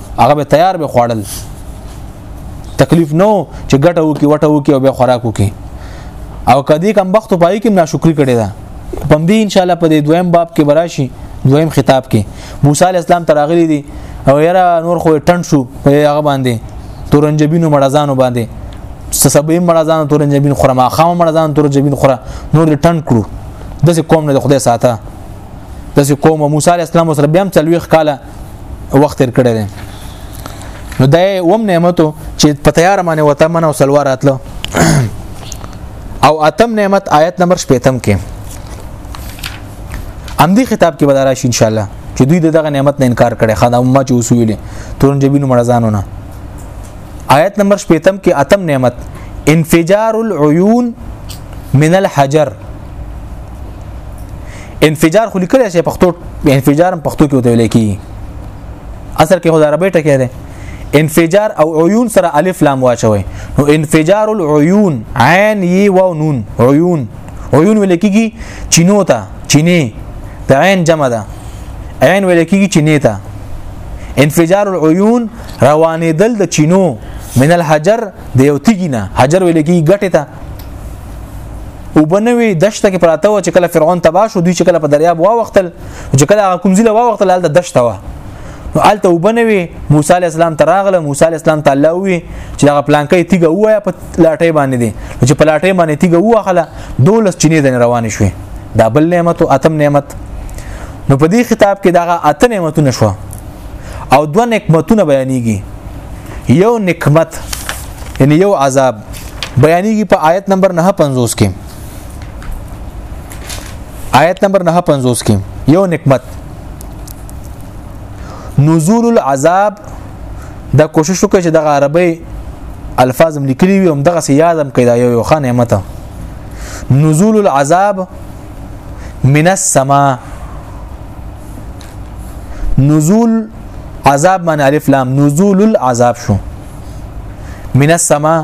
[SPEAKER 1] هغه به تیار به خوړل تکلیف نو چې ګټه وکي وټه وکي او به خوراک وکي او کدی کم وخت پای کې ناشکری کړي دا پم دې ان شاء الله په دې دویم باب کې براشي دویم خطاب کې موسی علی السلام تراغلی دي او یاره نور خو ټن شو په هغه باندې تورنجبینو مړزانو باندې سسبې مړزانو تورنجبین خره ما خامه مړزانو تورنجبین خره نور دې ټن کړو دسې قوم نه د خدای ساته دسې قوم موسی علی السلام سره بیا هم چلويخ کاله وخت تیر کړی دی نو دا وم نعمتو چې په تیار باندې وته من او سلوار راتلو او اتم نعمت آیت نمبر 15 کې امدی خطاب کې بدل راشي ان شاء الله چې دوی دغه نعمت نه انکار کړي خدای امه چې وسویلې تورن جبین مړزانو نه آیت نمبر 15 کې اتم نعمت انفجار العيون من الحجر انفجار خو لیکل شي پښتو انفجار هم پښتو کې ویل کی اصل کې خدای عربی ټکی دی انفجار او عیون سره الف لام واچوي نو انفجار العيون عین ی و نون عيون عيون ویل کیږي چینو ته چینه د عین جمع ده عین ویل کیږي چینه ته انفجار العيون روانېدل د چینو من الحجر د یو تیګی نه حجر ویل کی ګټه ته وبنوي دشته کې پراته و چې کله فرعون تبا شو دوی چې کله په دریاب وا وختل چې کله کوم ځله وا وختل هلته دشته و نو الته وبنوي موسی عليه السلام ته راغله موسی عليه السلام ته الله وی چې هغه پلانکې تیګه وایا په لاټې باندې دي چې په لاټې باندې تیګه واخله دولس چینې د روان شوې دا بل نعمت او اتم نعمت نو په دې خطاب کې دا اته نعمتونه شو او دوه نعمتونه بیانېږي یو نکمت یعنی یو عذاب بیانېږي په آیت نمبر 950 کې آیت نمبر 950 کې یو نکمت نزول العذاب دا کوشش وکړي چې د عربی الفاظ هم لیکلي وي هم دغه سیادم کړي دا یو یو خان نعمت نزول العذاب من السما نزول عذاب من الف لام نزول العذاب شو من السما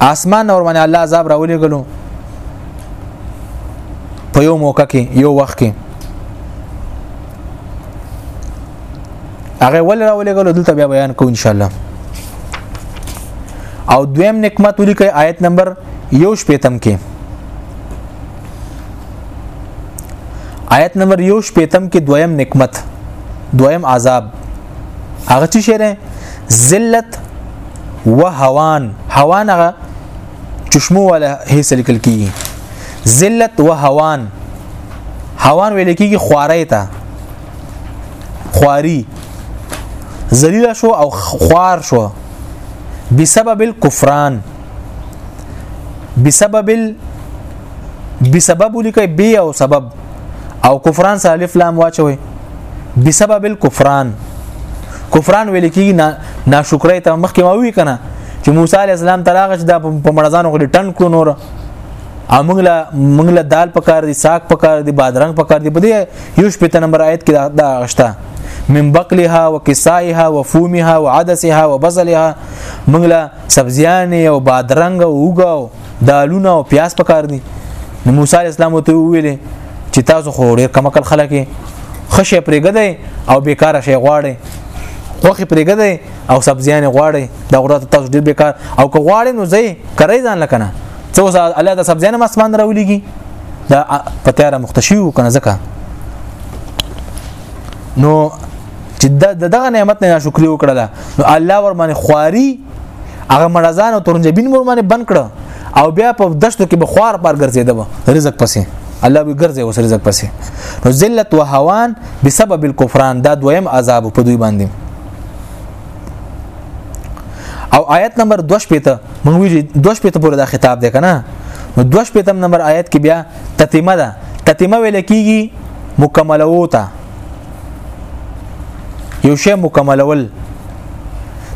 [SPEAKER 1] اسمان اور باندې الله عذاب راولې غلو په یو موقع کې یو وخت کې هغه ول راولې غلو دلته بیا بیان کو ان شاء الله او دویم نعمت ولیکي آیت نمبر یو شپیتم کې آیت نمبر یو شپیتم کې دویم نکمت دویم عذاب هغه چې شره ذلت و هوان هوان هغه چشمو ولا هیڅ لیکل کیږي ذلت و هوان هوان ویل کیږي خوارې ته خواري ذلیل شو او خوار شو بسبب الكفران بسبب ال... بسبب لیکي بي او سبب او کفران سره الف لام واچوي بسبب الكفران کفران ویل کی نا ناشکرۍ ته مخکې ما وی کنه چې موسی علی السلام تراغش د په مړزانو غړي ټن کړو نور امغلا منګلا دال پکار دي ساک پکار دي بادرنګ پکار دي بده یو شپته نمبر آیت کې دا غشتا من بقلها وکسائها وفومها وعدسها وبصلها منګلا سبزیان او بادرنګ او اوګاو دالونه او پیاز پکار دي نو موسی علی السلام ته ویل چې تاسو خو ډیر کم کل خلک خشه پرېګدای او بیکاره شي غواړي خوخي پرېګدای او سبزیان غواړي دا غره تاسو ډیر بیکار او که غواړي نو زی کرای ځان لکنه څو الله د سبزیان ما اسمان راولېږي دا په تیاره مختشي وکنه ځکه نو چې د دغه نعمت نه شکرې وکړله نو الله ور باندې خواري هغه مړزان او ترنجبین ور باندې بند کړه او بیا په دشتو کې بخوار پر ګرځیده رزق پسې الله به ګرځي اوس رزق پسې نو ذلت او هوان بسبب الكفران دا دویم عذاب په دوی باندې او آیت نمبر 2 پته مونږ ویلي 2 پته پورې دا خطاب دی کنه نو 2 پته نمبر آیت کې بیا تتیمه ده تتیمه ویل کیږي مکملوتا یو شی مکملول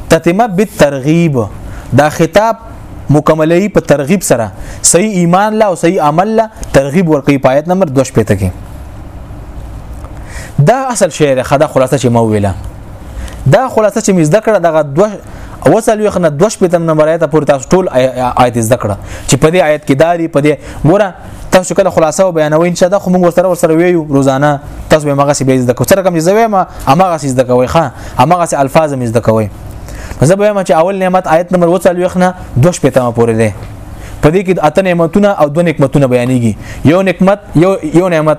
[SPEAKER 1] تتمه بالترغیب دا خطاب مکملې په ترغیب سره صحیح ایمان لا او صحیح عمل لا ترغیب ورکې پایت نمبر 2 پته کې دا اصل شعر خدا خلاصه چې مو ویله دا خلاصه چې مې زده کړه دغه دوه اوسل یو خنه دوش په تم نمبر آیت پورې تاسو ټول آیت زده کړه چې په دې آیت کې داری په دې ګوره تاسو کله خلاصه او بیانوي ان شاء الله خو موږ ورسره ورسره ویو روزانه تاسو به مغه سي به زده کو سره کوم زوی ما امغه سي زده کوي ښا امغه سي الفاظ مې زده کوي زه به ما چې اول نعمت آیت نمبر 42 نه دوش پته ما پورې ده په دې کې اته نعمتونه او دوه نعمتونه بیانېږي یو نعمت یو یو نعمت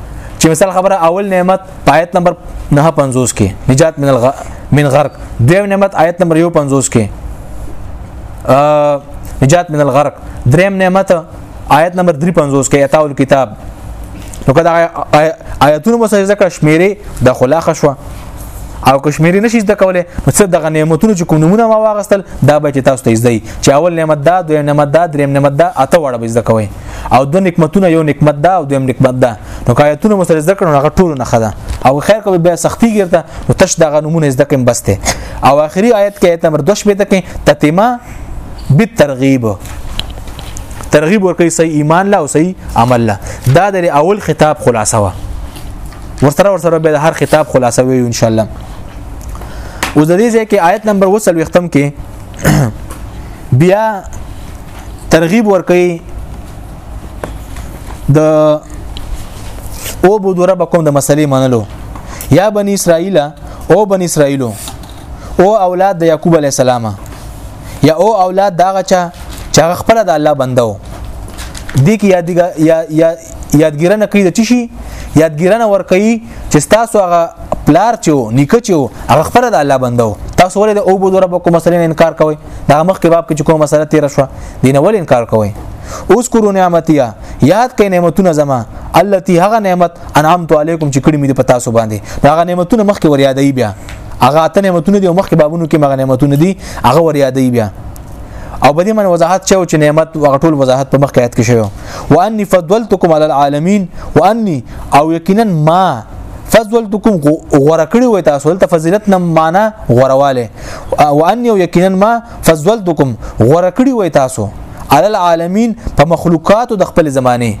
[SPEAKER 1] چې مثال خبره اول نعمت آیت نمبر 950 کې نجات من الغ من غرق دویم نعمت آیت نمبر 150 کې نجات من الغرق دریم نعمت آیت نمبر 350 کې اعطاء الكتاب نو کدا آیتونه مو سره ذکر شمیره د خلاخ شو او کشمیری نشي زده کولای نو څه دغه نعمتونه چې کوم نمونه ما واغستل دا به چې تاسو ته زده چې اول نعمت دا دویم نعمت دا دریم نعمت دا اته وړه به زده کوئ او دو نعمتونه یو نعمت ده او دویم نعمت ده نو کایتونه مو سره ذکر هغه ټول نه خده او خیر کوي بیا سختی ګرته نو تش دغه نمونه زده کوم بس ته او اخري آیت کې آیت نمبر 12 ته کې تتمه بالترغیب ترغیب ورکړي صحیح ایمان لا او صحیح عمل لا دا د اول خطاب خلاصه وا ورسره ورسره به هر خطاب خلاصه وي ان شاء الله اوس د دې ځای کې آیت نمبر 20 ختم کې بیا ترغیب ورکړي د او بودو ربکم د مسلې منلو یا بنی اسرائیل او بنی اسرائیلو او اولاد د یعقوب علی السلام یا او اولاد دا غچا چې هغه خپل د الله بندو دي کې یاد یا یادګیرنه کوي د چشي یادګیرنه ور کوي چې تاسو هغه پلار چې نیکه چې هغه خپل د الله بندو تاسو ولې د او بودو ربکم مسلې انکار کوئ دا مخکې باب کې کوم مسله تیر شو دین ول انکار کوي اوس کورو نعمتیا یاد کړئ نعمتونه زما التي هغه نعمت انعمت علیکم چې کړی مې په تاسو باندې هغه نعمتونه مخکې ور یادې بیا هغه اته نعمتونه دي مخکې بابونو کې مغه نعمتونه دي هغه ور یادې بیا او بده من وضاحت شو چې نعمت هغه ټول وضاحت په مخکې آیت کې شوی واني فضلتکم علی العالمین واني او یقینا ما فضلتکم غره کړی وای تاسو ته فضیلت نه معنا غرواله او ان یو یقینا ما فضلتکم غره کړی وای تاسو علی العالمین په مخلوقاتو د خپل زمانه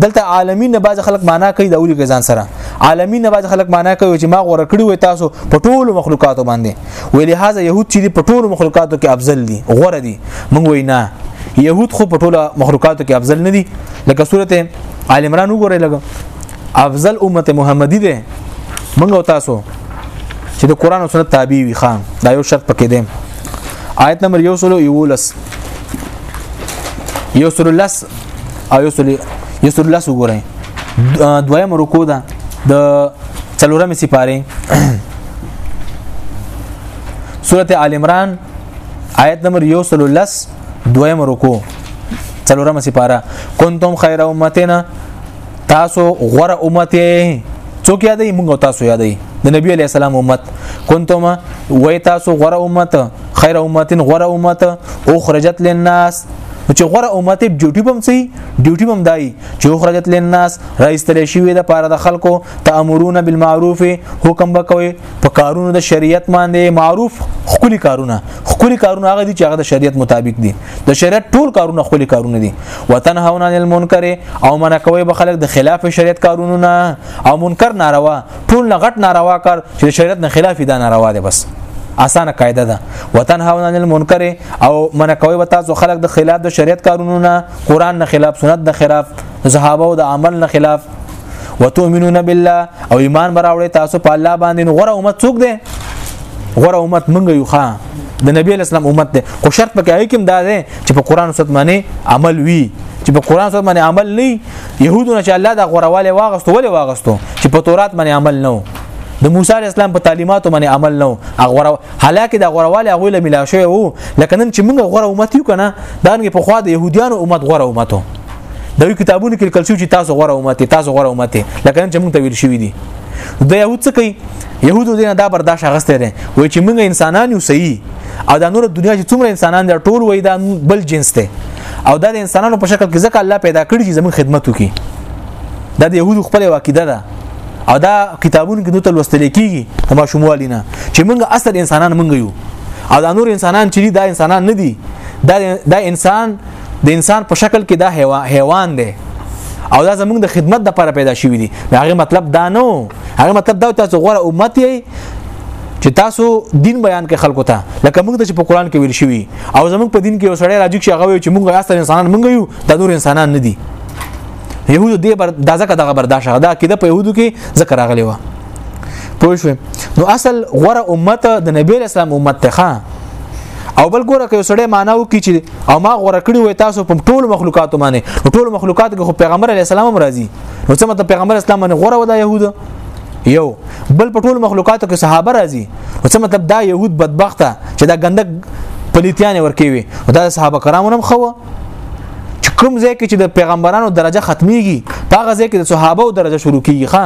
[SPEAKER 1] دلته عالمین نه باز خلک معنا کوي د اولی ځان سره عالمین نه باز خلک معنا کوي چې ما غوړه کړی وي تاسو په ټولو مخلوقاتو باندې ویلې هاذا يهود چې په ټولو مخلوقاتو کې افضل دي غوړه دي موږ وینا يهود خو په ټولو مخلوقاتو کې افضل نه دي لکه سورته آل عمران وګورئ لګو افضل امت محمدي ده منګو تاسو چې د قران او سنت تابع وي خان دا یو شرط پکې ده آیت نمبر یو سلو یولس یو سلو لس او یو سلو یو سلو لس وګورئ دویم رکو ده د څلورمې سپاره سورته آل عمران آیت نمبر یو سلو لس دویم رکو څلورمه سپاره کنتم خیر امتنا تاسو غره امت څوک یادې موږ تاسو یادې د نبی علی السلام امت کنتم وای تاسو غره امت خیر امتن غره امت او خرجت للناس چې غره امت ډیوټي بم سي ډیوټي بم دای چې خرجت للناس رئیس تل شي د پاره د خلکو تامرون بالمعروف حکم بکوي په کارونو د شریعت باندې معروف خولي کارونه خولي کارونه هغه دي چې هغه د شریعت مطابق دي د شریعت ټول کارونه خولي کارونه دي وطن هونه عن المنکر او منع کوي به خلک د خلاف شریعت کارونه نه او منکر ناروا ټول نه غټ ناروا کار چې شریعت نه خلاف دي ناروا دي بس اسانه قاعده ده وطن هونه عن المنکر او منع کوي به تاسو خلک د خلاف د شریعت کارونه نه قران نه خلاف سنت نه خلاف صحابه او د عمل نه خلاف وتؤمنون بالله او ایمان براوړې تاسو په الله باندې غره امت څوک دی غره امت منګ یو ښا د نبی اسلام امت دی خو شرط پکې حکم دا دی چې په قران سنت باندې عمل وی چې په قران سنت باندې عمل نه يهودونه چې الله دا غورواله واغستو ولې واغستو چې په تورات باندې عمل نه د موسی علی السلام په تعلیماتو باندې عمل نو غره حالکه د غرواله هغه له ملا شوی وو لکه نن چې موږ غره امت یو کنه دا نه په خوا د يهودانو امت غره امتو دا یو کتابونه کې کلسیو چې تاسو غوړه امته تاسو غوړه امته لکه چې موږ ته ویل شوی دي د یهود څه کوي يهودو دینه دا برداشت غسته دي وای چې موږ انسانان یو صحیح او دا نور دنیا چې څومره انسانان دي ټول وای دا بل جنس ته او دا د انسانانو په شکل کې ځکه الله پیدا کړی چې زموږ خدمت وکړي دا د يهودو خپل واقعده ده او دا کتابونه کې دوی تل وستل کیږي د ماشوموالینه چې موږ اصل انسانان موږ یو او دا نور انسانان چې دا انسانان نه دي دا دا انسان د انسان په شکل کې دا حیوان دی او دا زمونږ د خدمت لپاره پیدا شوی دی دا هغه مطلب دا نو هغه مطلب دا تاسو غوړه امت یې چې تاسو دین بیان کې خلکو ته لکه موږ چې په قران کې ویل شوی او زمونږ په دین کې یو سړی راځي چې هغه چې موږ اصل انسانان موږ یو دا نور انسانان نه دي يهودو دې بر دا ځکه دغه برداشت دا کېده په يهودو کې ذکر راغلی و پوه شو نو اصل غوره امت د نبی اسلام امت ته او بل ګوره که سړی معنی وکړي چې او ما غوړه کړی وای تاسو په ټول مخلوقات باندې ټول مخلوقات کې خو پیغمبر علی السلام هم راځي نو څه مطلب پیغمبر اسلام باندې غوړه ودا يهود یو بل په ټول مخلوقات کې صحابه راځي نو څه مطلب دا يهود بدبخته چې دا ګندک پلیتیان ورکوي دا صحابه کرامو هم خو کوم ځای کې چې د پیغمبرانو درجه ختميږي هغه ځای کې د صحابه درجه شروع کیږي ښا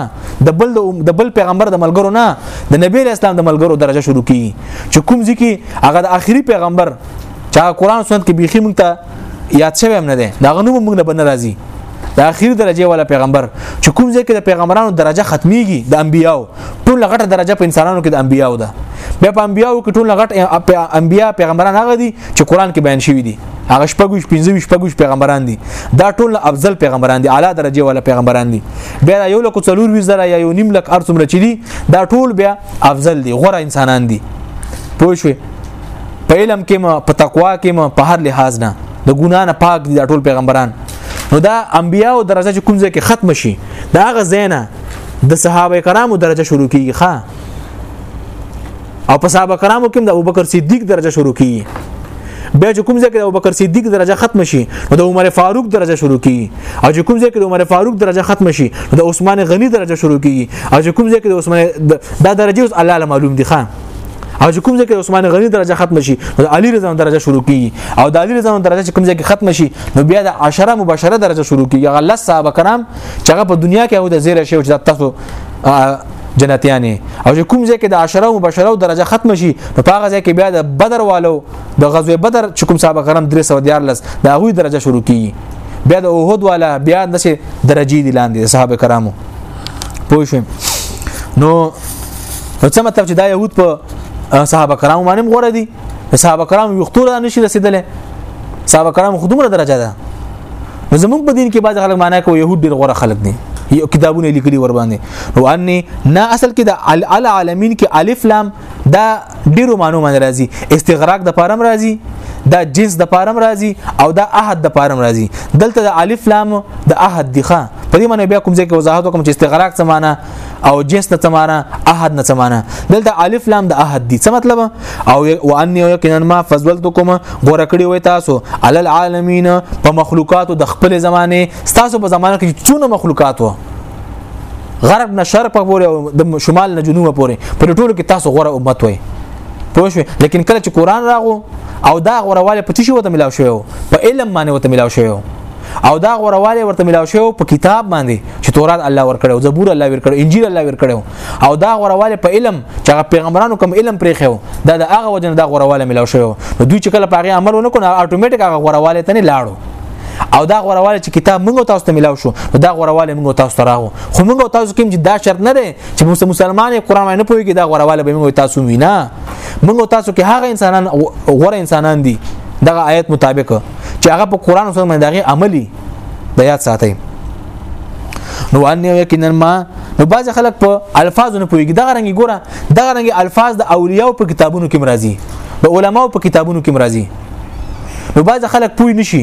[SPEAKER 1] د بل د بل پیغمبر د ملګرو نه د نبی اسلام د ملګرو درجه شروع کیږي چې کوم ځکه هغه د آخري پیغمبر چا قران سنت کې بيخي مونږ ته یاد شوی هم نه دی دا غنو مونږ نه بنه راځي د اخیر درجه والا پیغمبر چې کوم ځای کې د پیغمبرانو درجه ختميږي د انبیاو ټول غټه درجه په انسانانو کې د انبیاو ده بیا په انبیاو کې ټول غټ انبیا پیغمبران هغه دي چې قران کې بیان شوی دي هغه شپږوش پنځوش شپږوش پیغمبران دي دا ټول افضل پیغمبران دي اعلی درجه والا پیغمبران دي بیا یو لکه څلور وی زره یا یو نیم لک ارڅومره چي دي دا ټول بیا افضل دي غوره انسانان دي پوه شئ په علم کې ما په تقوا کې ما په هر لحاظ نه د ګنا نه پاک دي ټول پیغمبران نو دا انبیا او درجه چې کوم ځای کې ختم شي دا غ زینه د صحابه کرامو درجه شروع کیږي ښا او په صحابه کرامو کې د ابوبکر صدیق درجه شروع کیږي بیا چې کوم ځای کې د ابوبکر صدیق درجه ختم شي نو د عمر فاروق درجه شروع کیږي او چې کوم ځای کې د عمر فاروق درجه ختم شي نو د عثمان غنی درجه شروع کیږي او چې کوم ځای کې د عثمان دا درجه اوس الله معلوم دي ښا او چې کوم ځای کې عثمان غنی درجه ختم شي نو علي رضا درجه شروع کیږي او د علي رضا درجه چې کوم ځای کې ختم شي نو بیا د عشره مباشره درجه شروع کیږي هغه لس صحابه کرام چې هغه په دنیا کې او د زیره شي او چې تاسو جنتیانې او چې کوم ځای کې د عشره مباشره او درجه ختم شي نو په هغه ځای کې بیا د بدر والو د غزوه بدر چې کوم صحابه کرام 314 د هغه درجه شروع کیږي بیا د اوهد والا بیا د درجه دي لاندې صحابه کرامو پوه شو نو نو څه مطلب چې دا يهود په صحابه کرام باندې غوړه دي صحابه کرام یو خطر نشي رسیدلې صحابه کرام خودمره درجه ده زمونږ په دین کې بعض خلک معنی کوي يهود ډیر غوړه خلک دي یو کتابونه لیکلي ور باندې نو اني نه اصل کې د العالمین کې الف لام دا ډیرو مانو باندې راځي استغراق د پارم راځي دا جنس د پارم راځي او دا احد د پارم راځي دلته د الف لام د احد دی ښا په دې معنی بیا کوم ځای کې وضاحت وکم چې استغراق څه معنی او جنس نه څه معنی احد نه څه معنی دلته الف لام د احد دی څه مطلب او وان یو یقینا ما فضلتکم غوړه کړی وای تاسو عل العالمین په مخلوقات د خپل زمانه تاسو په زمانه کې څونه مخلوقات وو غرب نه شرق پورې او د شمال نه جنوب پورې په ټولو کې تاسو غوره امت وای پوه شو لیکن کله چې قران راغو او دا غورواله په تشي وته ملاو شوی په علم باندې وته ملاو شوی او دا غورواله ورته ملاو شوی په کتاب باندې چې تورات الله ورکړو زبور الله ورکړو انجیل الله ورکړو او دا غورواله په علم چې هغه پیغمبرانو کوم علم پرې خو دا د هغه وجنه دا غورواله ملاو شوی دوی چې کله په هغه عمل ونه کړو اتوماتیک هغه غورواله ته نه لاړو او دا غورواله چې کتاب موږ تاسو ته ملاو شو دا غورواله موږ تاسو ته راغو خو موږ تاسو کوم چې دا شرط نه دی چې موږ مسلمان قرآن نه پوهیږي دا غورواله به موږ تاسو وینا موږ تاسو کې هغه انسانان غوره انسانان دي دغه آیت مطابق چې هغه په قرآن سره باندې دغه عملی د یاد ساتي نو ان یقینا ما نو بعض خلک په الفاظو نه پوهیږي دغه رنګي ګوره دغه رنګي الفاظ د اولیاء په کتابونو کې مرাজি د علماو په کتابونو کې مرাজি نو باز خلک پوی نشي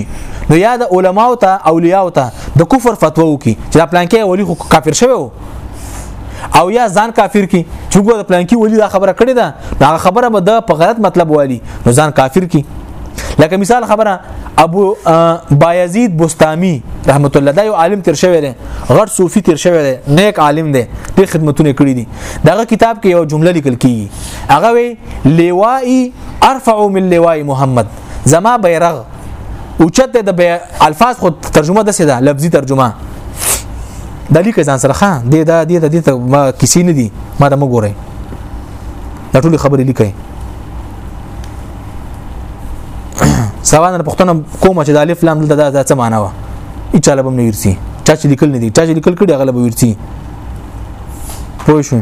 [SPEAKER 1] نو یا د علماو ته اولیاو ته د کفر فتوا وکي چې دا پلان کې ولی خو کافر شوی وو او یا ځان کافر کی چې ګور د پلان کې ولی دا خبره کړې ده دا خبره به د په غلط مطلب والی نو ځان کافر کی لکه مثال خبره ابو بایزید بوستامی رحمت الله دا یو عالم تیر شوی دی غټ صوفي تیر شوی دی نیک عالم دی ډېر خدمتونه کړې دي دغه کتاب کې یو جمله لیکل کیږي هغه وی لیوای ارفع من لواء محمد زما بیرغ اوچت د بی... الفاظ خو ترجمه د سیده لفظي ترجمه د لیک ځان سره خان د د د د ته ما کسی نه دي ما د مګورې د ټولې خبرې لیکې سوال نه پښتنه کوم چې د الف لام د د څه معنا و اچاله بم نه ورسي چا چې لیکل نه دي چا چې لیکل کړي هغه به ورسي پوه شو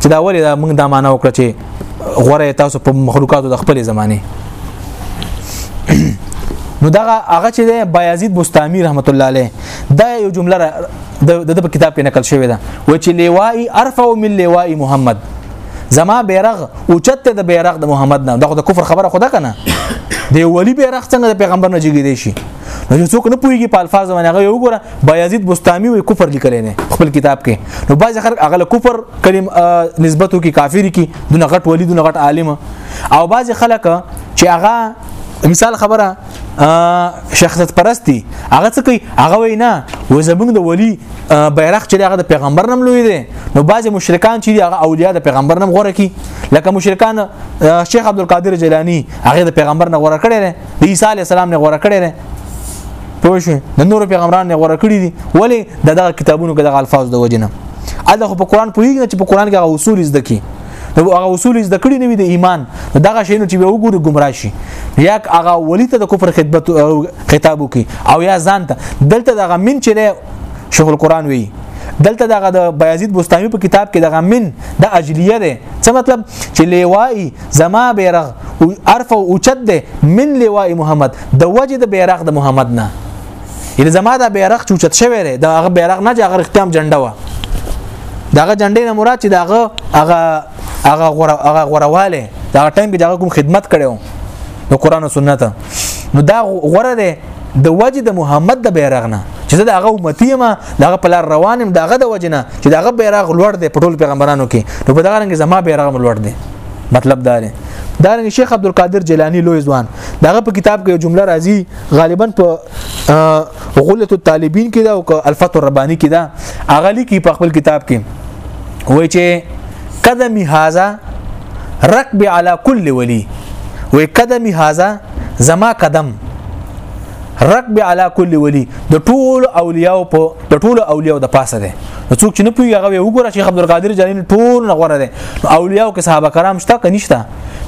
[SPEAKER 1] چې دا ولې دا موږ دا معنا وکړه چې غوره تاسو په مخلوقاتو د خپل زمانه نو دا هغه چې دی بایزید بوستامی رحمت الله علیه دا یو جمله د د کتاب کې نقل شوې ده و چې لیوای ارفع من لیوای محمد زما بیرغ اوچت د بیرغ د محمد نه دا خو د کفر خبره خدا کنه دی ولی بیرغ څنګه د پیغمبر نه جګی دی شي نو څوک نه پوهیږي په الفاظ باندې هغه یو ګره بایزید بستامی وی کفر لیکلی نه خپل کتاب کې نو باز خلک هغه کفر کلم نسبتو کې کافر کی دونه غټ ولی دونه غټ عالم او باز خلک چې هغه مثال خبره شخصت پرستی هغه څه کوي هغه وینا و زمونږ د ولی بیرغ چې هغه د پیغمبر نم لوی دی نو بعض مشرکان چې هغه اولیاء د پیغمبر نم غوړه کی لکه مشرکان شیخ عبد القادر جیلانی هغه د پیغمبر نه غوړه کړی دی عیسی علی السلام نه غوړه کړی پوه شو د نور پیغمبران نه غوړه کړی دي ولی د دغه کتابونو کې دغه الفاظ د وجنه اده خو په قران پوهیږي چې په قران کې هغه اصول زده کی هغه اصول زده کړی نه وي د ایمان دغه شی نو چې به وګوري گمراه شي یا هغه ولی ته د کفر خدمت خطاب وکي او یا ځان ته دلته دغه من چې شیخ القران وی دلته دغه د بیازید بوستامی په کتاب کې دغه من د اجلیه ده څه مطلب چې لیوای زما بیرغ او عرف او اوچت ده من لواء محمد د وجه د بیرغ د محمد نه یل زما دا بیرغ چوچت شوی دی دا هغه بیرغ نه چې هغه اختیام جنډه و داغه جنډې نه مراد چې داغه هغه هغه غره هغه غرواله دا ټایم کې داغه کوم خدمت کړو د قران او سنت نو دا غره ده د وجه د محمد د بیرغ نه چې دا هغه امتی ما دغه په لار روانم دغه د وجه نه چې دغه بیرغ لوړ دی په ټول پیغمبرانو کې نو په دغه رنګ زما بیرغ لوړ دی مطلب دا دی دا رنګ شیخ عبد القادر جیلانی لوی ځوان دغه په کتاب کې جمله راځي غالبا په غلت الطالبین کې دا او الفتح الربانی کې دا اغلی کې په خپل کتاب کې وای چې قدمی هاذا رکب علی کل ولی وای قدمی هاذا زما قدم رکب علی کل ولی د ټول اولیاء په د ټول اولیاء د پاسه ده څوک چې نه پوي هغه وګوره شیخ عبد القادر جلانی ټول نه غوړه ده اولیاء کې صحابه کرام شته که نشته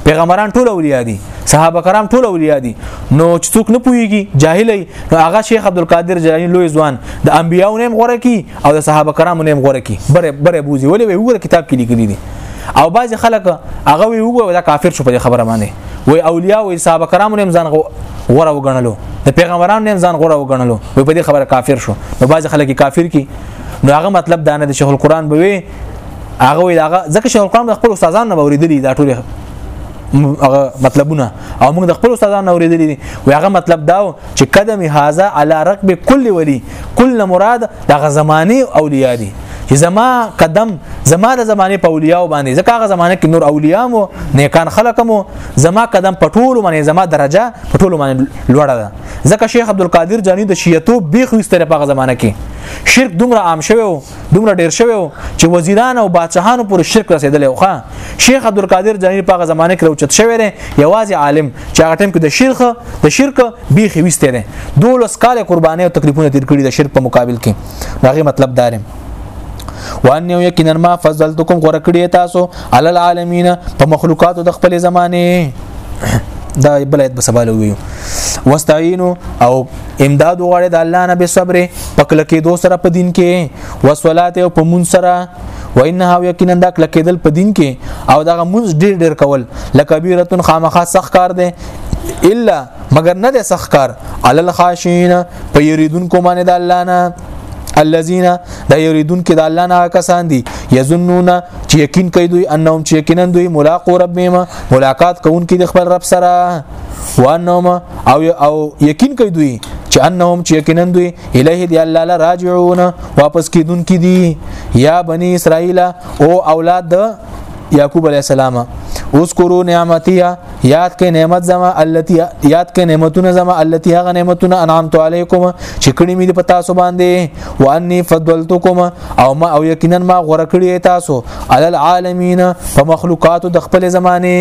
[SPEAKER 1] پیغمبران ټول اولیاء دي صحابه کرام ټول اولیاء دي نو چې څوک نه پويږي جاهل نو هغه شیخ عبد القادر جلانی لوی ځوان د انبیانو نیم غوړه کی او د صحابه کرامو نیم غوړه کی بره بره بوزي ولې وی وګوره کتاب کې لیکلي دي او بعض خلک هغه وی وګوره دا کافر شو په خبره باندې وی اولیاء او صحابه کرامو نیم ځان غوړه وګڼلو د پیغمبرانو نیم ځان غوړه وګڼلو وی په دې خبره کافر شو نو بعض خلک کافر کی نو هغه مطلب دا نه د شیخ القرآن به وی هغه وی هغه ځکه شیخ القرآن خپل استادان نه اوریدلی دا ټول هغه مطلبونه او موږ د خپل استادانو اوریدلې دي و هغه مطلب دا چې قدم هاذا علی رکب کل ولی کل نه مراد دغه زمانه اولیاء دي چې زما قدم زما د زمانه په اولیاء باندې ځکه هغه زمانه کې نور اولیاء مو نیکان خلق مو زما قدم په ټولو باندې زما درجه په ټولو باندې لوړه ده ځکه شیخ عبد القادر جانی د شیعتو بیخ وستره په هغه زمانه کې شرک دومره عام شوی او دومره ډیر شوی او چې وزیران او بادشاهانو پر شرک رسیدلی او ښا شیخ عبد القادر جانی په هغه زمانه کې راوچت شوی دی یوازې عالم چې هغه ټیم کې د شرک د شرک بیخي وسته ده دولس کال قرباني او تکلیفونه تیر کړی د شرک په مقابل کې داغه مطلب دار وان یو یقینا ما فضلتکم غره کړی تاسو عل العالمین په مخلوقات د خپل زمانه دا بلایت به سوال ویو واستعینو او امداد وغواړي د الله نه به صبر پکله کې دو سره په دین کې وسولات او په مون سره و انها یقینا دا کله کېدل په دین کې او دا مونږ ډیر ډیر کول لکبیرتون خامخا سخ کار دی الا مگر نه د سخکار علل خاشین په یریدون کو باندې د الله نه الذين دا يريدون کې د الله نه کسان دي يظنون چې یقین کوي دوی انهم چې یقینا دوی ملاقات ربهم ملاقات کوونکې د خپل رب سره وانهم او او یقین کوي دوی چې انهم چې یقینا دوی الیه دی الله لا راجعون واپس کیدون کی دي یا بنی اسرائیل او اولاد یعقوب علی السلام اذکروا نعمتي یاد کې نعمت زما التي یاد کې نعمتونه زما التي هغه نعمتونه انعامت علیکم چې کړي مې په تاسو باندې واني فضلتکم او ما او یقینا ما غوړه کړی تاسو علی العالمین په مخلوقات د خپل زمانه